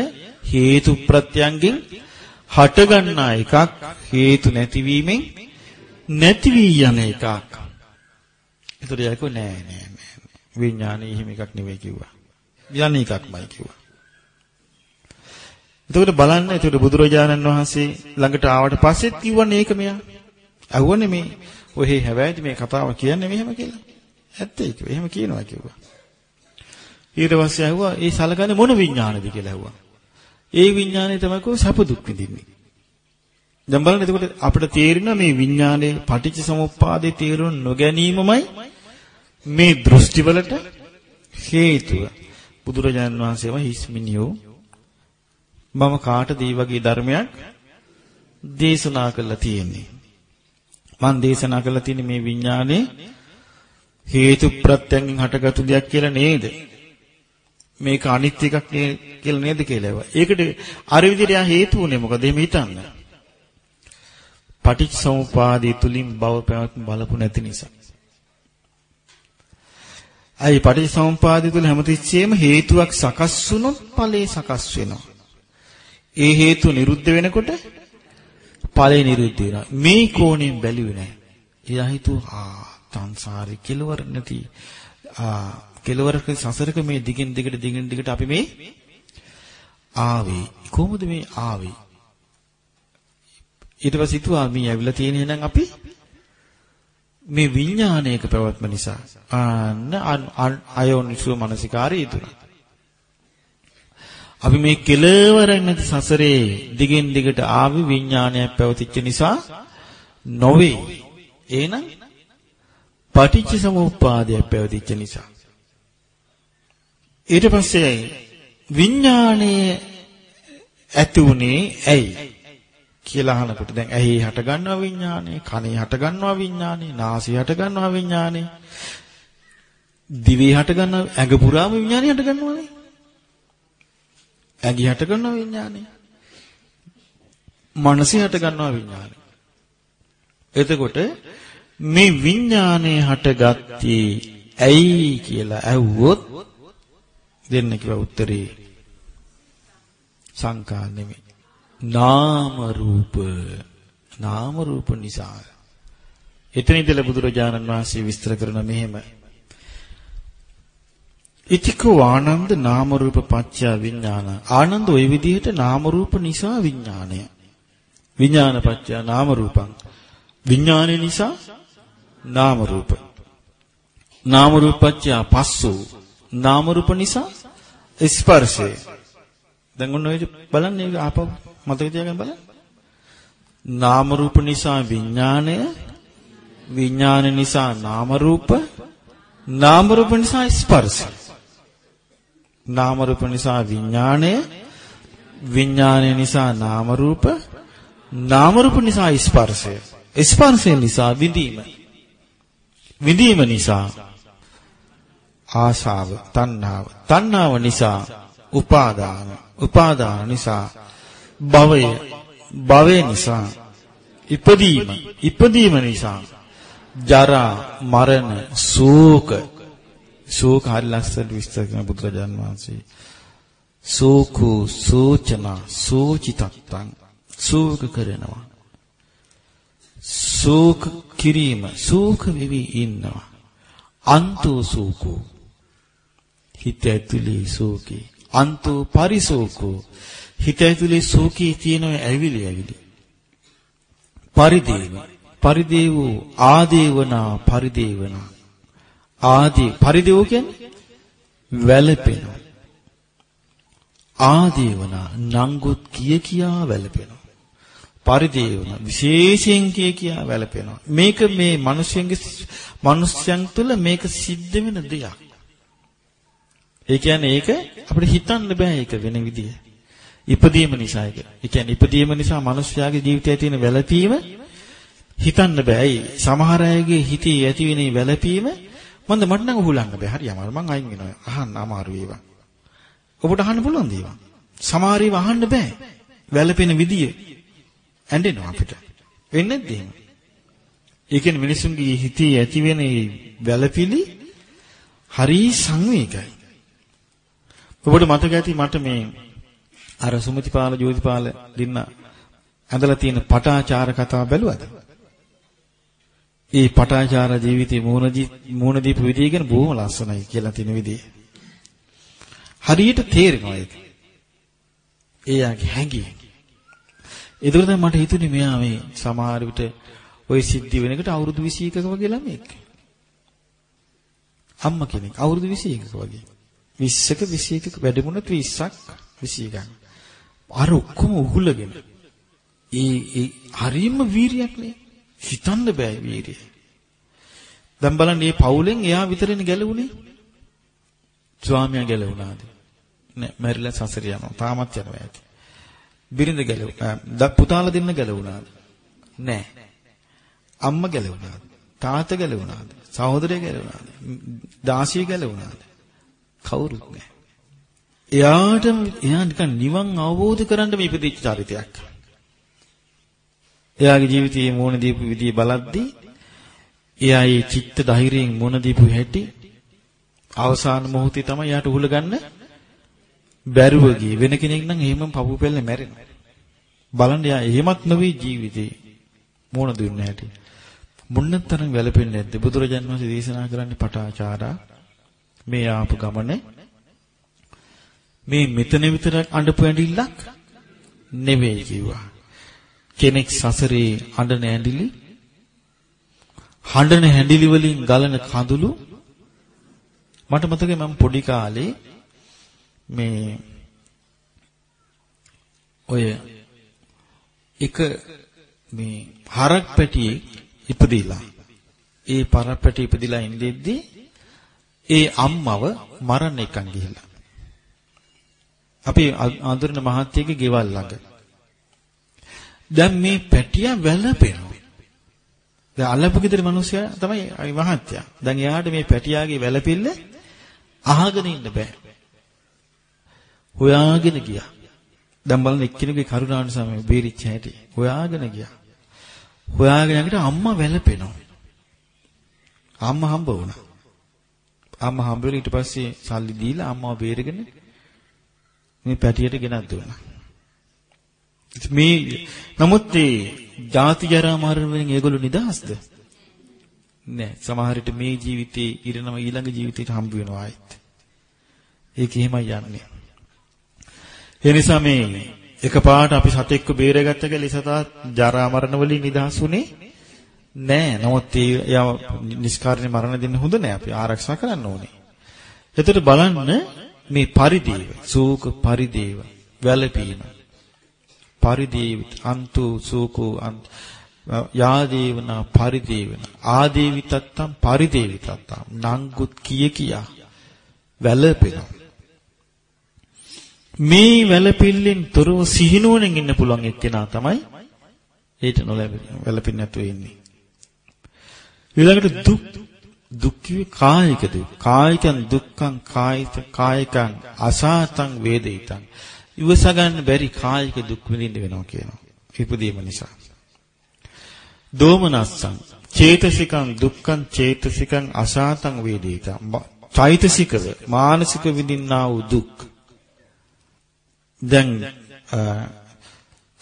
[SPEAKER 2] හේතු ප්‍රත්‍යයෙන් හටගන්නා එකක් හේතු නැතිවීමෙන් නැති වී යන එකක්. ඒතර යකෝ නෑ නෑ නෑ විඥාණය එහෙම එකක් නෙවෙයි කිව්වා. යන එකක්මයි කිව්වා. එතකොට බලන්න එතකොට බුදුරජාණන් වහන්සේ ළඟට ආවට පස්සෙත් කිව්වනේ ඒක මෙයා. අහුවනේ මේ ඔහේ හැබැයි මේ කතාව කියන්නේ මෙහෙම කියලා. ඇත්තයි කිව්වා. එහෙම කියනවා කිව්වා. ඊට පස්සේ අහුවා ඒ සලකන්නේ මොන විඥානද කියලා අහුවා. ඒ විඥානේ තමයි කෝ සැප දුක් විඳින්නේ. දැන් බලන්න එතකොට අපිට තේරෙනවා මේ විඥානයේ පටිච්ච සමුප්පාදේ තේරුම් නොගැනීමමයි මේ දෘෂ්ටිවලට හේතුව. බුදුරජාණන් වහන්සේම හිස්මිනියෝ මම කාටද මේ වගේ ධර්මයක් දේශනා කළා තියෙන්නේ. මම දේශනා කළා තියෙන්නේ මේ විඥානේ හේතු ප්‍රත්‍යයෙන් හටගත්තු දෙයක් කියලා නේද? මේක අනිත්‍ය එකක් කියලා නේද කියලා. ඒකට අර විදිහට යා හේතු උනේ මොකද? එහෙම හිතන්න. පටිච්චසමුපාදය තුලින් භව පැවැත්ම බලපු නැති නිසා. අයි පටිච්චසමුපාදය තුල හැමතිස්සෙම හේතුවක් සකස් වුණොත් ඵලේ සකස් වෙනවා. ඒ හේතු නිරුද්ධ වෙනකොට ඵලේ නිරුද්ධ වෙනවා. මේ කෝණයෙන් බැලුවේ නැහැ. එයා හිතුවා ආ සංසාරේ කෙලවර නැති ආ කෙලවරක සසරක මේ දිගින් දිගට දිගින් දිගට අපි මේ ආවේ. කොහොමද මේ ආවේ? ඊට පස්සේ හිතුවා මේ ඇවිල්ලා තියෙන එහෙනම් අපි මේ විඥානයක පැවැත්ම නිසා ආන්න අයෝනිසෝ මනසිකාරය ඉදුණා. අපි මේ කෙලවරක් නැති සසරේ දිගින් දිගට ආවි විඥානයක් පැවතිච්ච නිසා නොවේ. එහෙනම් පටිච්ච සමුප්පාදයක් පැවතිච්ච නිසා. ඊට පස්සේ විඥානයේ ඇති උනේ ඇයි කියලා අහනකොට දැන් ඇහි හට ගන්නවා විඥානේ කනේ හට ගන්නවා විඥානේ නාසය හට ගන්නවා විඥානේ දිවේ හට ගන්නවා ඇඟ පුරාම විඥානේ හට ගන්නවානේ ඇඟි හට ගන්නවා විඥානේ. මනසේ හට ගන්නවා විඥානේ. එතකොට මේ විඥානේ හටගත්තේ ඇයි කියලා ඇහුවොත් දෙන්න කිව්ව උත්තරේ. සංකා නෙමෙයි. නාම රූප. නාම රූප නිසා. එතන ඉඳලා බුදුරජාණන් වහන්සේ විස්තර කරන මෙහෙම. ඉතිකෝ ආනන්ද නාම රූප පත්‍ය විඥාන. ආනන්ද ওই විදිහට නාම රූප නිසා විඥානය. විඥාන පත්‍ය නාම රූපං. විඥානය නිසා නාම රූප. නාම රූප පත්‍ය පස්සෝ. නාම රූප නිසා ස්පර්ශය. දැන් ඔන්න ඔය බලන්න ඒක ආපහු මතක තියාගන්න බලන්න. නාම රූප නිසා විඥාණය විඥාන නිසා නාම රූප නාම රූප නිසා ස්පර්ශය. නාම රූප නිසා විඥාණය විඥානය නිසා නාම රූප නාම රූප නිසා ස්පර්ශය. ස්පර්ශය නිසා විඳීම. විඳීම නිසා ආශාව, තණ්හාව. තණ්හාව නිසා උපාදාන. උපාදාන නිසා භවය. භවය නිසා ඉපදීම. ඉපදීම නිසා ජරා, මරණ, ශෝක. ශෝක හරි ලස්සට විස්තර කරන බුදුරජාන් වහන්සේ. සෝකෝ සෝචනා සෝචිතත්තං සෝක කරනවා. සෝක කිරීම සෝක වෙවි ඉන්නවා. අන්තෝ සෝකෝ හිත ඇතුලේ සෝකේ අන්තෝ පරිසෝකෝ හිත ඇතුලේ සෝකේ තියෙන ඇවිලි ඇවිලි පරිදේව පරිදේවෝ ආදේවනා පරිදේවනා ආදී පරිදේව කියන්නේ වැළපෙනවා ආදේවනා නංගුත් කිය කියා වැළපෙනවා පරිදේවන විශේෂයෙන් කිය කියා වැළපෙනවා මේක මේ මිනිස්යන්ගේ මිනිස්යන් තුළ මේක සිද්ධ වෙන දෙයක් ඒ කියන්නේ ඒක අපිට හිතන්න බෑ ඒක වෙන විදිය. ඉපදීම නිසා ඒක. ඒ කියන්නේ ඉපදීම නිසා මිනිස්යාගේ ජීවිතයේ තියෙන වැළපීම හිතන්න බෑ. ඒ සමහර අයගේ හිතේ ඇති වෙන වැළපීම මන්ද මට නම් උහුලන්න බෑ. හරි අමාරු. මං අයින් වෙනවා. අහන්න අමාරු ඒවා. ඔබට අහන්න පුළුවන් දේවා. සමහර ඒවා අහන්න බෑ. වැළපෙන විදිය ඇඬෙනවා අපිට. වෙන්නේ නැද්ද එහෙම? ඒ කියන්නේ මිනිසුන්ගේ හිතේ ඇති වෙන වැළපිලි හරි සංවේගයි. ඔබට මතක ඇති මට මේ අර සුමතිපාල ජෝතිපාල දින්න ඇඳලා තියෙන පටාචාර කතාව බැලුවද? ඒ පටාචාර ජීවිතේ මූණදී මූණ දීපු විදිය ගැන බොහොම ලස්සනයි කියලා තියෙන විදිය. හරියට තේරෙනවා ඒක. එයාගේ හැඟීම. ඒකට තමයි මට හිතුනේ මෙයා මේ සමහර විට ওই සිද්ධි වෙනකොට අවුරුදු 21ක වගේ ළමෙක්. අම්මා කෙනෙක් අවුරුදු 21ක වගේ. 20ක 21ක වැඩිමුණත් 20ක් 21ක්. අර ඔක්කොම උහුලගෙන. ඒ ඒ හරියම වීරියක් නේ. හිතන්න බෑ වීරිය. දැන් බලන්න මේ පවුලෙන් එයා විතරනේ ගැලවුණේ. ස්වාමියා ගැලවුණාද? නෑ මැරිලා සසර යනවා. තාමත් යනවා ඇති. බිරිඳ ගැලවුණා. පුතාලා දෙන්න ගැලවුණාද? නෑ. අම්මා ගැලවුණාද? තාත්තා ගැලවුණාද? සහෝදරය ගැලවුණාද? දාසිය ගැලවුණාද? කවුරුත් නැහැ. එයාට එයා නිකන් නිවන් අවබෝධ කරන්න මේ ඉපදිච්ච චරිතයක්. එයාගේ ජීවිතයේ මොන දීපු විදිය බලද්දී එයා ඒ චිත්ත ධෛර්යයෙන් මොන දීපු හැටි අවසාන මොහොතේ තමයි යාට උහුල ගන්න බැරුව ගියේ. වෙන කෙනෙක් නම් එහෙමම පපු පෙල්ලේ මැරෙනවා. බලන්න යා එහෙමත් නොවේ ජීවිතේ මොන දුන්නේ හැටි. මුන්නතරම් වැළපෙන්නේ නැද්ද? බුදුරජාණන් වහන්සේ දේශනා කරන්නේ පටාචාරා මේ ආපු ගමනේ මේ මෙතන විතරක් අඬපු ඇඬිල්ලක් නෙවෙයි කිව්වා. කෙනෙක් සසරේ අඬන ඇඬිලි හඬන හැඬිලි වලින් ගලන කඳුළු මට මතකයි මම පොඩි කාලේ මේ ඔය එක මේ හරක් පැටියෙක් ඉපදිලා ඒ පරක් පැටිය ඉපදිලා ඉඳෙද්දී ඒ අම්මව මරන්න එකන් ගිහිල්ලා. අපි අඳුරන මහත්තයගේ ගෙවල් ළඟ. දැන් මේ පැටියා වැළපෙනවා. දැන් අල්ලපු ගෙදර මිනිස්සයා තමයි මහත්තයා. දැන් එයාට මේ පැටියාගේ වැළපෙල්ල අහගෙන ඉන්න බෑ. හොයාගෙන ගියා. දැන් බලන්න එක්කෙනෙකුගේ කරුණාව නිසා මේ බේරිච්ච හැටි. හොයාගෙන ගියා. හොයාගෙන යනකොට අම්මා වැළපෙනවා. අම්මා හම්බ වුණා. අම්මා හම්බෙලා ඊට පස්සේ සල්ලි දීලා අම්මාව බේරගෙන මේ පැටියට ගෙනත් දුන්නා. මේ නමුත් ඒ ජාති ජරා මරණ වලින් ඒගොල්ලෝ නිදහස්ද? නෑ. සමහර විට මේ ජීවිතේ ඉරනම ඊළඟ ජීවිතේට හම්බ වෙනවා ආයෙත්. ඒක එහෙමයි යන්නේ. ඒ නිසා මේ එකපාරට අපි සතෙක්ව බේරගත්ත කියලා ඉසතා ජරා මරණ වලින් නිදහස් වුණේ නෑ. නමුත් ඒ යා නිස්කාරණේ මරණ දෙන්න හොඳ නෑ. අපි ආරක්ෂා කරන්න ඕනේ. එතකොට බලන්න මේ පරිදේව, සූක පරිදේව, වැළපීන. පරිදේව, අන්තු සූකෝ අන්ත යාදේවනා පරිදේවන ආදේවිතත්තම් පරිදේවිතත්තම් නංගුත් කිය කියා වැළපෙනවා. මේ වැළපිල්ලෙන් තොරව සිහිනුවණින් ඉන්න පුළුවන් එක්කෙනා තමයි ඒට නොලැබෙන්නේ. වැළපින්න නැතුව ඉන්නේ. ඊළඟට දුක් දුක් කිව්වේ කායික දුක් කායිකං දුක්ඛං කායිත කායිකං අසාතං වේදිතං. ඉවස ගන්න බැරි කායික දුක් විඳින්න වෙනවා කියනවා. ඉපදීම නිසා. දෝමනස්සං චේතසිකං දුක්ඛං චේතසිකං අසාතං වේදිතං. චෛතසිකව මානසික විඳින්නා වූ දුක්. දැන්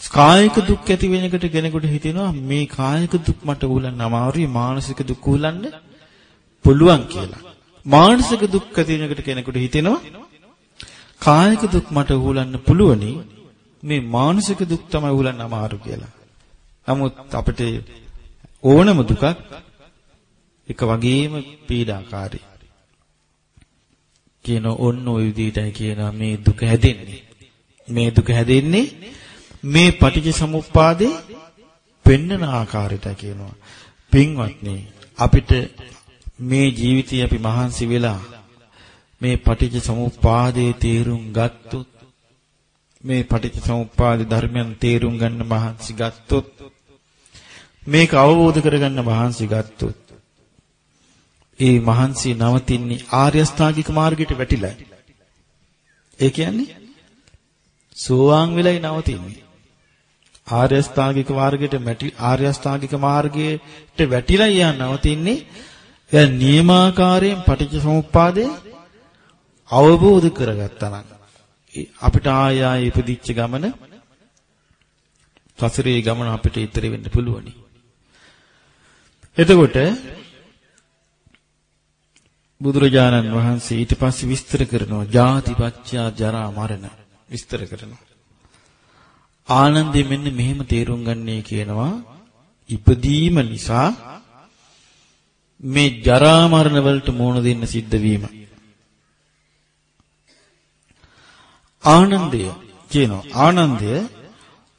[SPEAKER 2] කායික දුක් ඇති වෙන එකට කෙනෙකුට හිතෙනවා මේ කායික දුක් මට උහුලන්න අමාරුයි මානසික දුක් උහුලන්න පුළුවන් කියලා. මානසික දුක් ඇති වෙන එකට කෙනෙකුට හිතෙනවා කායික දුක් මට උහුලන්න පුළුවනි මේ මානසික දුක් තමයි උහුලන්න අමාරු කියලා. නමුත් අපිට ඕනම දුකක් එක වගේම පීඩාකාරී. කියන ඔන්න ඔය විදිහටයි කියනවා මේ දුක හැදෙන්නේ. මේ දුක හැදෙන්නේ මේ පටිච්ච සමුප්පාදේ පෙන්නන ආකාරයට කියනවා. පින්වත්නි අපිට මේ ජීවිතය අපි මහන්සි වෙලා මේ පටිච්ච සමුප්පාදේ තේරුම් ගත්තොත් මේ පටිච්ච සමුප්පාදේ ධර්මයන් තේරුම් ගන්න මහන්සි ගත්තොත් මේක අවබෝධ කරගන්න මහන්සි ගත්තොත් ඒ මහන්සිය නවතින්නේ ආර්ය අෂ්ටාංගික මාර්ගයට වැටිලා. ඒ කියන්නේ සෝවාන් වෙලයි නවතින්නේ. ආර්ය අෂ්ටාංගික මාර්ගයට මැටි ආර්ය අෂ්ටාංගික මාර්ගයට වැටිලා යා නවතින්නේ එයා නියමාකාරයෙන් පටිච්චසමුප්පාදේ අවබෝධ කරගත්තා නම් අපිට ආය ආය ඉපදිච්ච ගමන සසරේ ගමන අපිට ඉතර වෙන්න පුළුවනි. එතකොට බුදුරජාණන් වහන්සේ ඊට පස්සේ විස්තර කරනවා ජාතිපච්චා ජරා මරණ විස්තර කරනවා. ආනන්දේ මෙන්න මෙහෙම තේරුම් ගන්නේ කියනවා ඉපදීම නිසා මේ ජරා මරණ වලට මුහුණ දෙන්න සිද්ධ වීම. ආනන්දය කියනවා ආනන්දය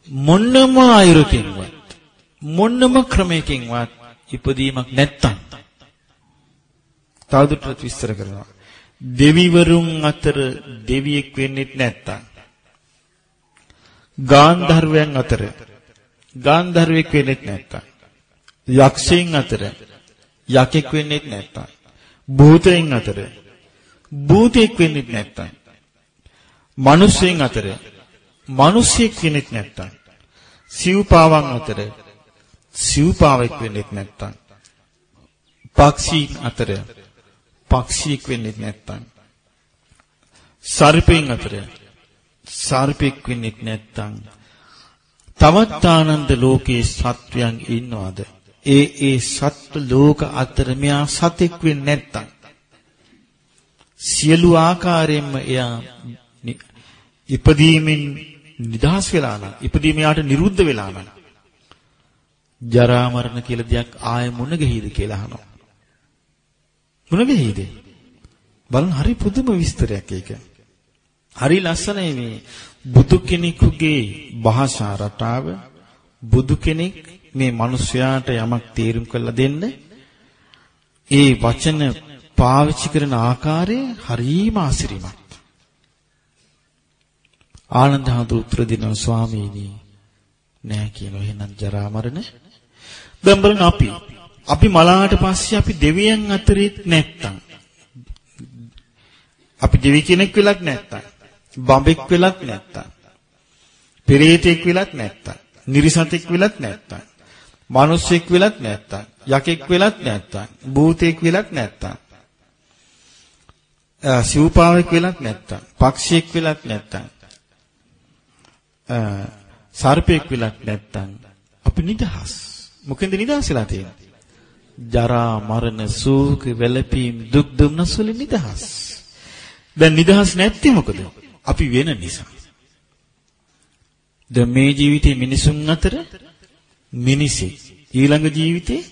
[SPEAKER 2] මොන්නම ආයුරකින්වත් මොන්නම ක්‍රමයකින්වත් ඉපදීමක් නැත්තම් තවදුරටත් විස්තර කරනවා. දෙවිවරුන් අතර දෙවියෙක් වෙන්නෙත් නැත්තම් ගාන්ධර්වයන් අතර ගාන්ධර්වෙක් වෙන්නෙත් නැත්තම් යක්ෂයන් අතර යකෙක් වෙන්නෙත් නැත්තම් භූතයන් අතර භූතෙක් වෙන්නෙත් නැත්තම් මිනිස්යන් අතර මිනිසෙක් වෙන්නෙත් නැත්තම් සිව්පාවන් අතර සිව්පාවෙක් වෙන්නෙත් නැත්තම් පක්ෂීන් අතර පක්ෂියෙක් වෙන්නේ නැත්තම් සර්පෙන් අතර සර්පෙක් වෙන්නේ නැත්තම් තවත් ආනන්ද ලෝකේ සත්වයන් ඉන්නවද? ඒ ඒ සත්ව ලෝක අතර මෙයා සතෙක් වෙන්නේ නැත්තම් සියලු ආකාරයෙන්ම එයා ඉපදීමෙන් නිදහස් වෙලා නම් ඉපදීම යාට නිරුද්ධ වෙලා නම් ජරා මරණ කියලා දෙයක් ආයෙ මුණ ගැහිද කියලා අහනවා මොන වෙයිද? බලන්න හරි පුදුම විස්තරයක් ඒක. හරි ලස්සනයි මේ බුදු කෙනෙකුගේ භාෂා රටාව බුදු කෙනෙක් මේ මිනිස්යාට යමක් තේරුම් කරලා දෙන්න ඒ වචන පාවිච්චි කරන ආකාරය හරිම ආසිරිමත්. ආනන්ද හඳු උත්තර දෙනවා ස්වාමීනි නෑ කියනවා එහෙනම් ජරා මරණ දැන් බලන්න අපි. අපි මලාට පස්සේ අපි දෙවියන් අතරෙත් නැත්තම්. අපි දෙවි කෙනෙක් වෙලක් නැත්තම්. බඹෙක් වෙලක් නැත්තම්. පෙරේතෙක් වෙලක් නැත්තම්. නිරිසතෙක් වෙලක් නැත්තම්. මිනිස්සෙක් වෙලක් නැත්තම්. යකෙක් වෙලක් නැත්තම්. භූතෙක් වෙලක් නැත්තම්. සිව්පාවෙක් වෙලක් නැත්තම්. පක්ෂියෙක් වෙලක් නැත්තම්. සර්පෙක් වෙලක් නැත්තම් අපි නිදහස් මොකෙන්ද නිදහස් වෙලා තියෙන්නේ ජරා මරණ සෝක වැළපීම් දුක් දුම්නස් වලින් නිදහස්. දැන් නිදහස් නැත්තේ මොකද? අපි වෙන නිසා. දැන් මේ ජීවිතේ මිනිසුන් අතර මිනිසෙක් ඊළඟ ජීවිතේ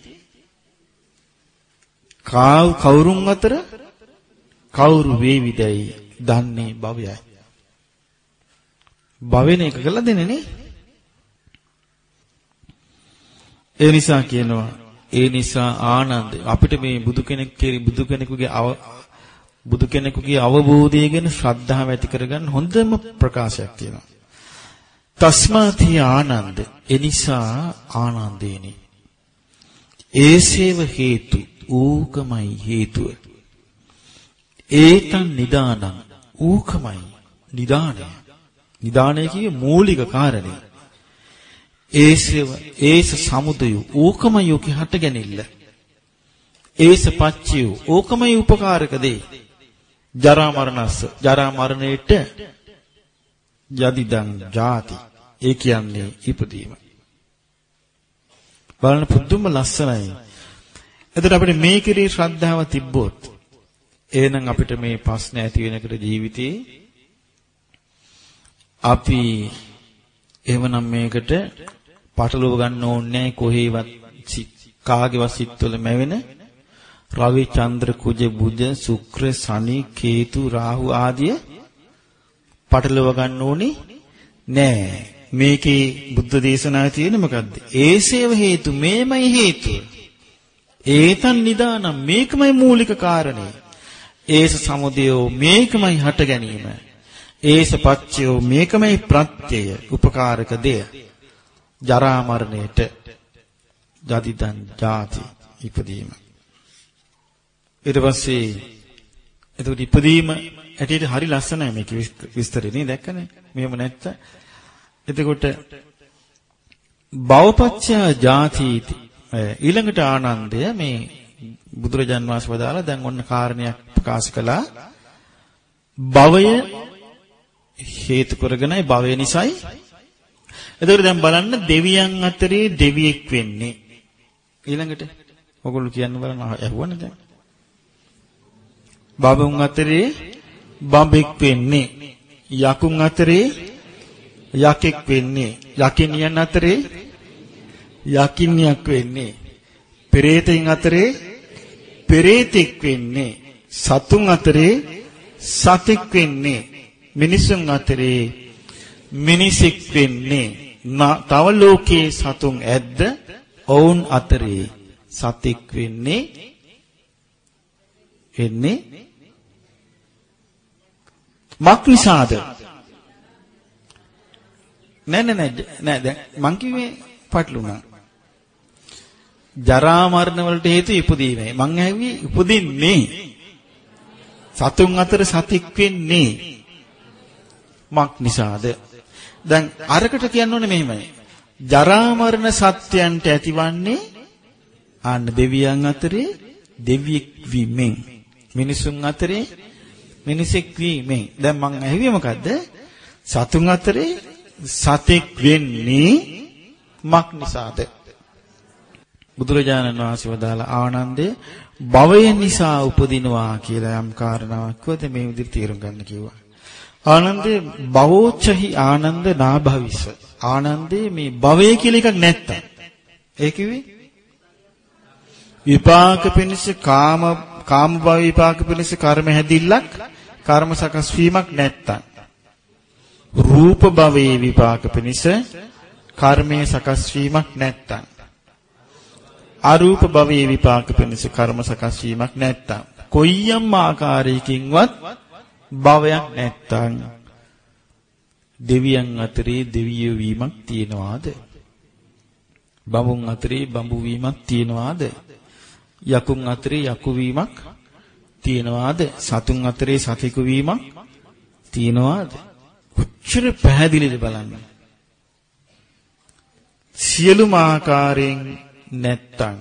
[SPEAKER 2] කාව කවුරුන් අතර කවුරු වේවිදයි දන්නේ භවයයි. භවෙන එක කළා දෙන්නේ නේ. ඒ නිසා කියනවා ඒ නිසා ආනන්ද අපිට මේ බුදු කෙනෙක් බුදු කෙනෙකුගේ බුදු කෙනෙකුගේ අවබෝධය ගැන ශ්‍රද්ධාව ඇති කරගන්න හොඳම ප්‍රකාශයක් තියෙනවා. තස්මාති ආනන්ද එනිසා ආනන්දේනි. ඒසේව හේතු ඌකමයි හේතුව. ඒතන් නිදානං ඌකමයි නිදානය. නිදානය කියේ මූලික කාරණේ. ඒසව ඒස සමුදය ඌකමයි යෝකේ හටගැනිල්ල. ඒස පච්චය ඕකමයි උපකාරක දෙයි. ජරා මරණස්ස ජරා මරණයට යදිදං ජාති ඒ කියන්නේ ඉපදීම බලන්න පුදුම ලස්සනයි එතකොට අපිට මේ කිරී ශ්‍රද්ධාව තිබ්බොත් එහෙනම් අපිට මේ ප්‍රශ්න ඇති වෙනකට ජීවිතේ අපි එහෙමනම් මේකට පටලව ගන්න ඕනේ කොහේවත් කාගේවත් සිත්වල මැවෙන රවි චන්ද්‍ර කුජ බුධ ශුක්‍ර ශනි කේතු රාහු ආදිය පටලව ගන්න ඕනේ නෑ මේකේ බුද්ධ දේශනාවේ තියෙන මොකද්ද? ඒසේව හේතු මේමයි හේතුව. ඒතන් නිදානම් මේකමයි මූලික කාරණේ. ඒස සමුදයෝ මේකමයි හට ගැනීම. ඒස පච්චයෝ මේකමයි ප්‍රත්‍යය උපකාරක දෙය. ජරා මරණයට ජදිදන් ජාති ඉපදීම. ඊට පස්සේ එතකොට ඉපදීම ඇටියට හරි ලස්සනයි මේක විස්තරේ නේ දැක්කනේ? මෙහෙම නැත්ත. එතකොට භවපච්චය ජාතිති ඊළඟට ආනන්දය මේ බුදුරජාන් වහන්සේ වදාලා දැන් ඔන්න කාරණයක් ප්‍රකාශ කළා. භවය හේතු කරගෙනයි භවය නිසායි. එතකොට දැන් බලන්න දෙවියන් අතරේ දෙවියෙක් වෙන්නේ. ඊළඟට ඔගොල්ලෝ කියන්න බලන්න ඇහුවනේ දැන්. බබුන් අතරේ බඹෙක් වෙන්නේ. යකුන් අතරේ යකෙක් වෙන්නේ. යකිනියන් අතරේ යකිනියක් වෙන්නේ. පෙරේතයින් අතරේ පෙරේතෙක් වෙන්නේ. සතුන් අතරේ සතෙක් වෙන්නේ. මිනිසුන් අතරේ මිනිසෙක් වෙන්නේ තව ලෝකයේ සතුන් ඇද්ද? ඔවුන් අතරේ සතෙක් වෙන්නේ එන්නේ මක් නිසාද? නෑ නෑ නෑ නෑ දැන් මං කිව්වේ පටලුණා. ජරා මරණ වලට හේතු ඉපදීමයි මං ඇහුවේ උපදින්නේ සතුන් අතර සතෙක් වෙන්නේ. මක් නිසාද? දැන් අරකට කියන්න ඕනේ මෙහෙමයි. ජරා මරණ සත්‍යයන්ට ඇතිවන්නේ ආන්න දෙවියන් අතරේ දෙවියෙක් වීමෙන්. මිනිසුන් අතරේ මිනිසෙක් වීමෙන්. දැන් මං ඇහුවේ මොකද්ද? සතුන් අතරේ සතෙක් වෙන්නේ මක් නිසාද? බුදුරජාණන් වහන්සේ වදාළ ආනන්දේ භවය නිසා උපදිනවා කියලා යම් කාරණාවක් කිව්වද මේ විදිහට තේරුම් ගන්න කිව්වා. ආනන්දේ භවෝච්චහි ආනන්ද නාභවිස. ආනන්දේ මේ භවය කියලා එකක් නැත්තම්. ඒ කිව්වේ? විපාක පිණිස කාම කාම භව විපාක පිණිස කර්ම හැදිල්ලක් කර්ම සකස් වීමක් නැත්තම්. රූප භවයේ විපාක පිණිස කර්මයේ සකස් වීමක් නැත්තම්. අරූප භවයේ විපාක පිණිස කර්ම සකස් වීමක් නැත්තම්. කොයියම් ආකාරයකින්වත් භවයක් නැත්තම් දෙවියන් අතරේ දෙවියෝ වීමක් තියනවාද? බඹුන් අතරේ බඹු වීමක් තියනවාද? යකුන් අතරේ යකු වීමක් තියනවාද? සතුන් අතරේ සතෙකු වීමක් තියනවාද? කොච්චර පැහැදිලිද බලන්න. සියලුම ආකාරයෙන් නැත්තම්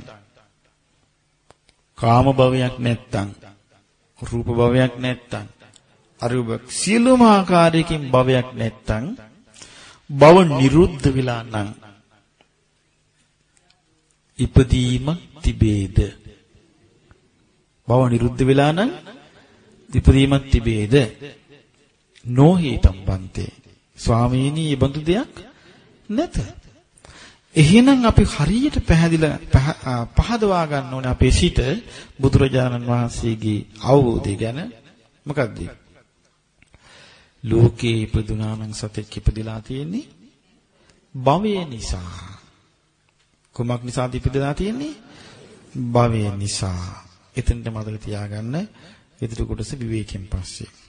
[SPEAKER 2] කාම භවයක් නැත්තම් රූප භවයක් නැත්තම් අරූප සියලුම ආකාරයකින් භවයක් නැත්තම් භව නිරුද්ධ වෙලා නම් ඉපදීම තිබේද? භව නිරුද්ධ වෙලා නම් ඉපදීමක් තිබේද? නොහේතම් බන්තේ. ස්වාමීනි, මේ බඳු දෙයක් නැත. එහෙනම් අපි හරියට පැහැදිලා පහදවා ගන්න ඕනේ අපේ සිත බුදුරජාණන් වහන්සේගේ අවබෝධය ගැන මොකක්ද? ලෝකේ ඉපදුනා නම් සතෙක් ඉපදිලා තියෙන්නේ භවය නිසා. කුමක් නිසාද ඉපදලා තියෙන්නේ? භවය නිසා. එතනට මතක තියාගන්න. ඊටු කොටස විවේකයෙන් පස්සේ.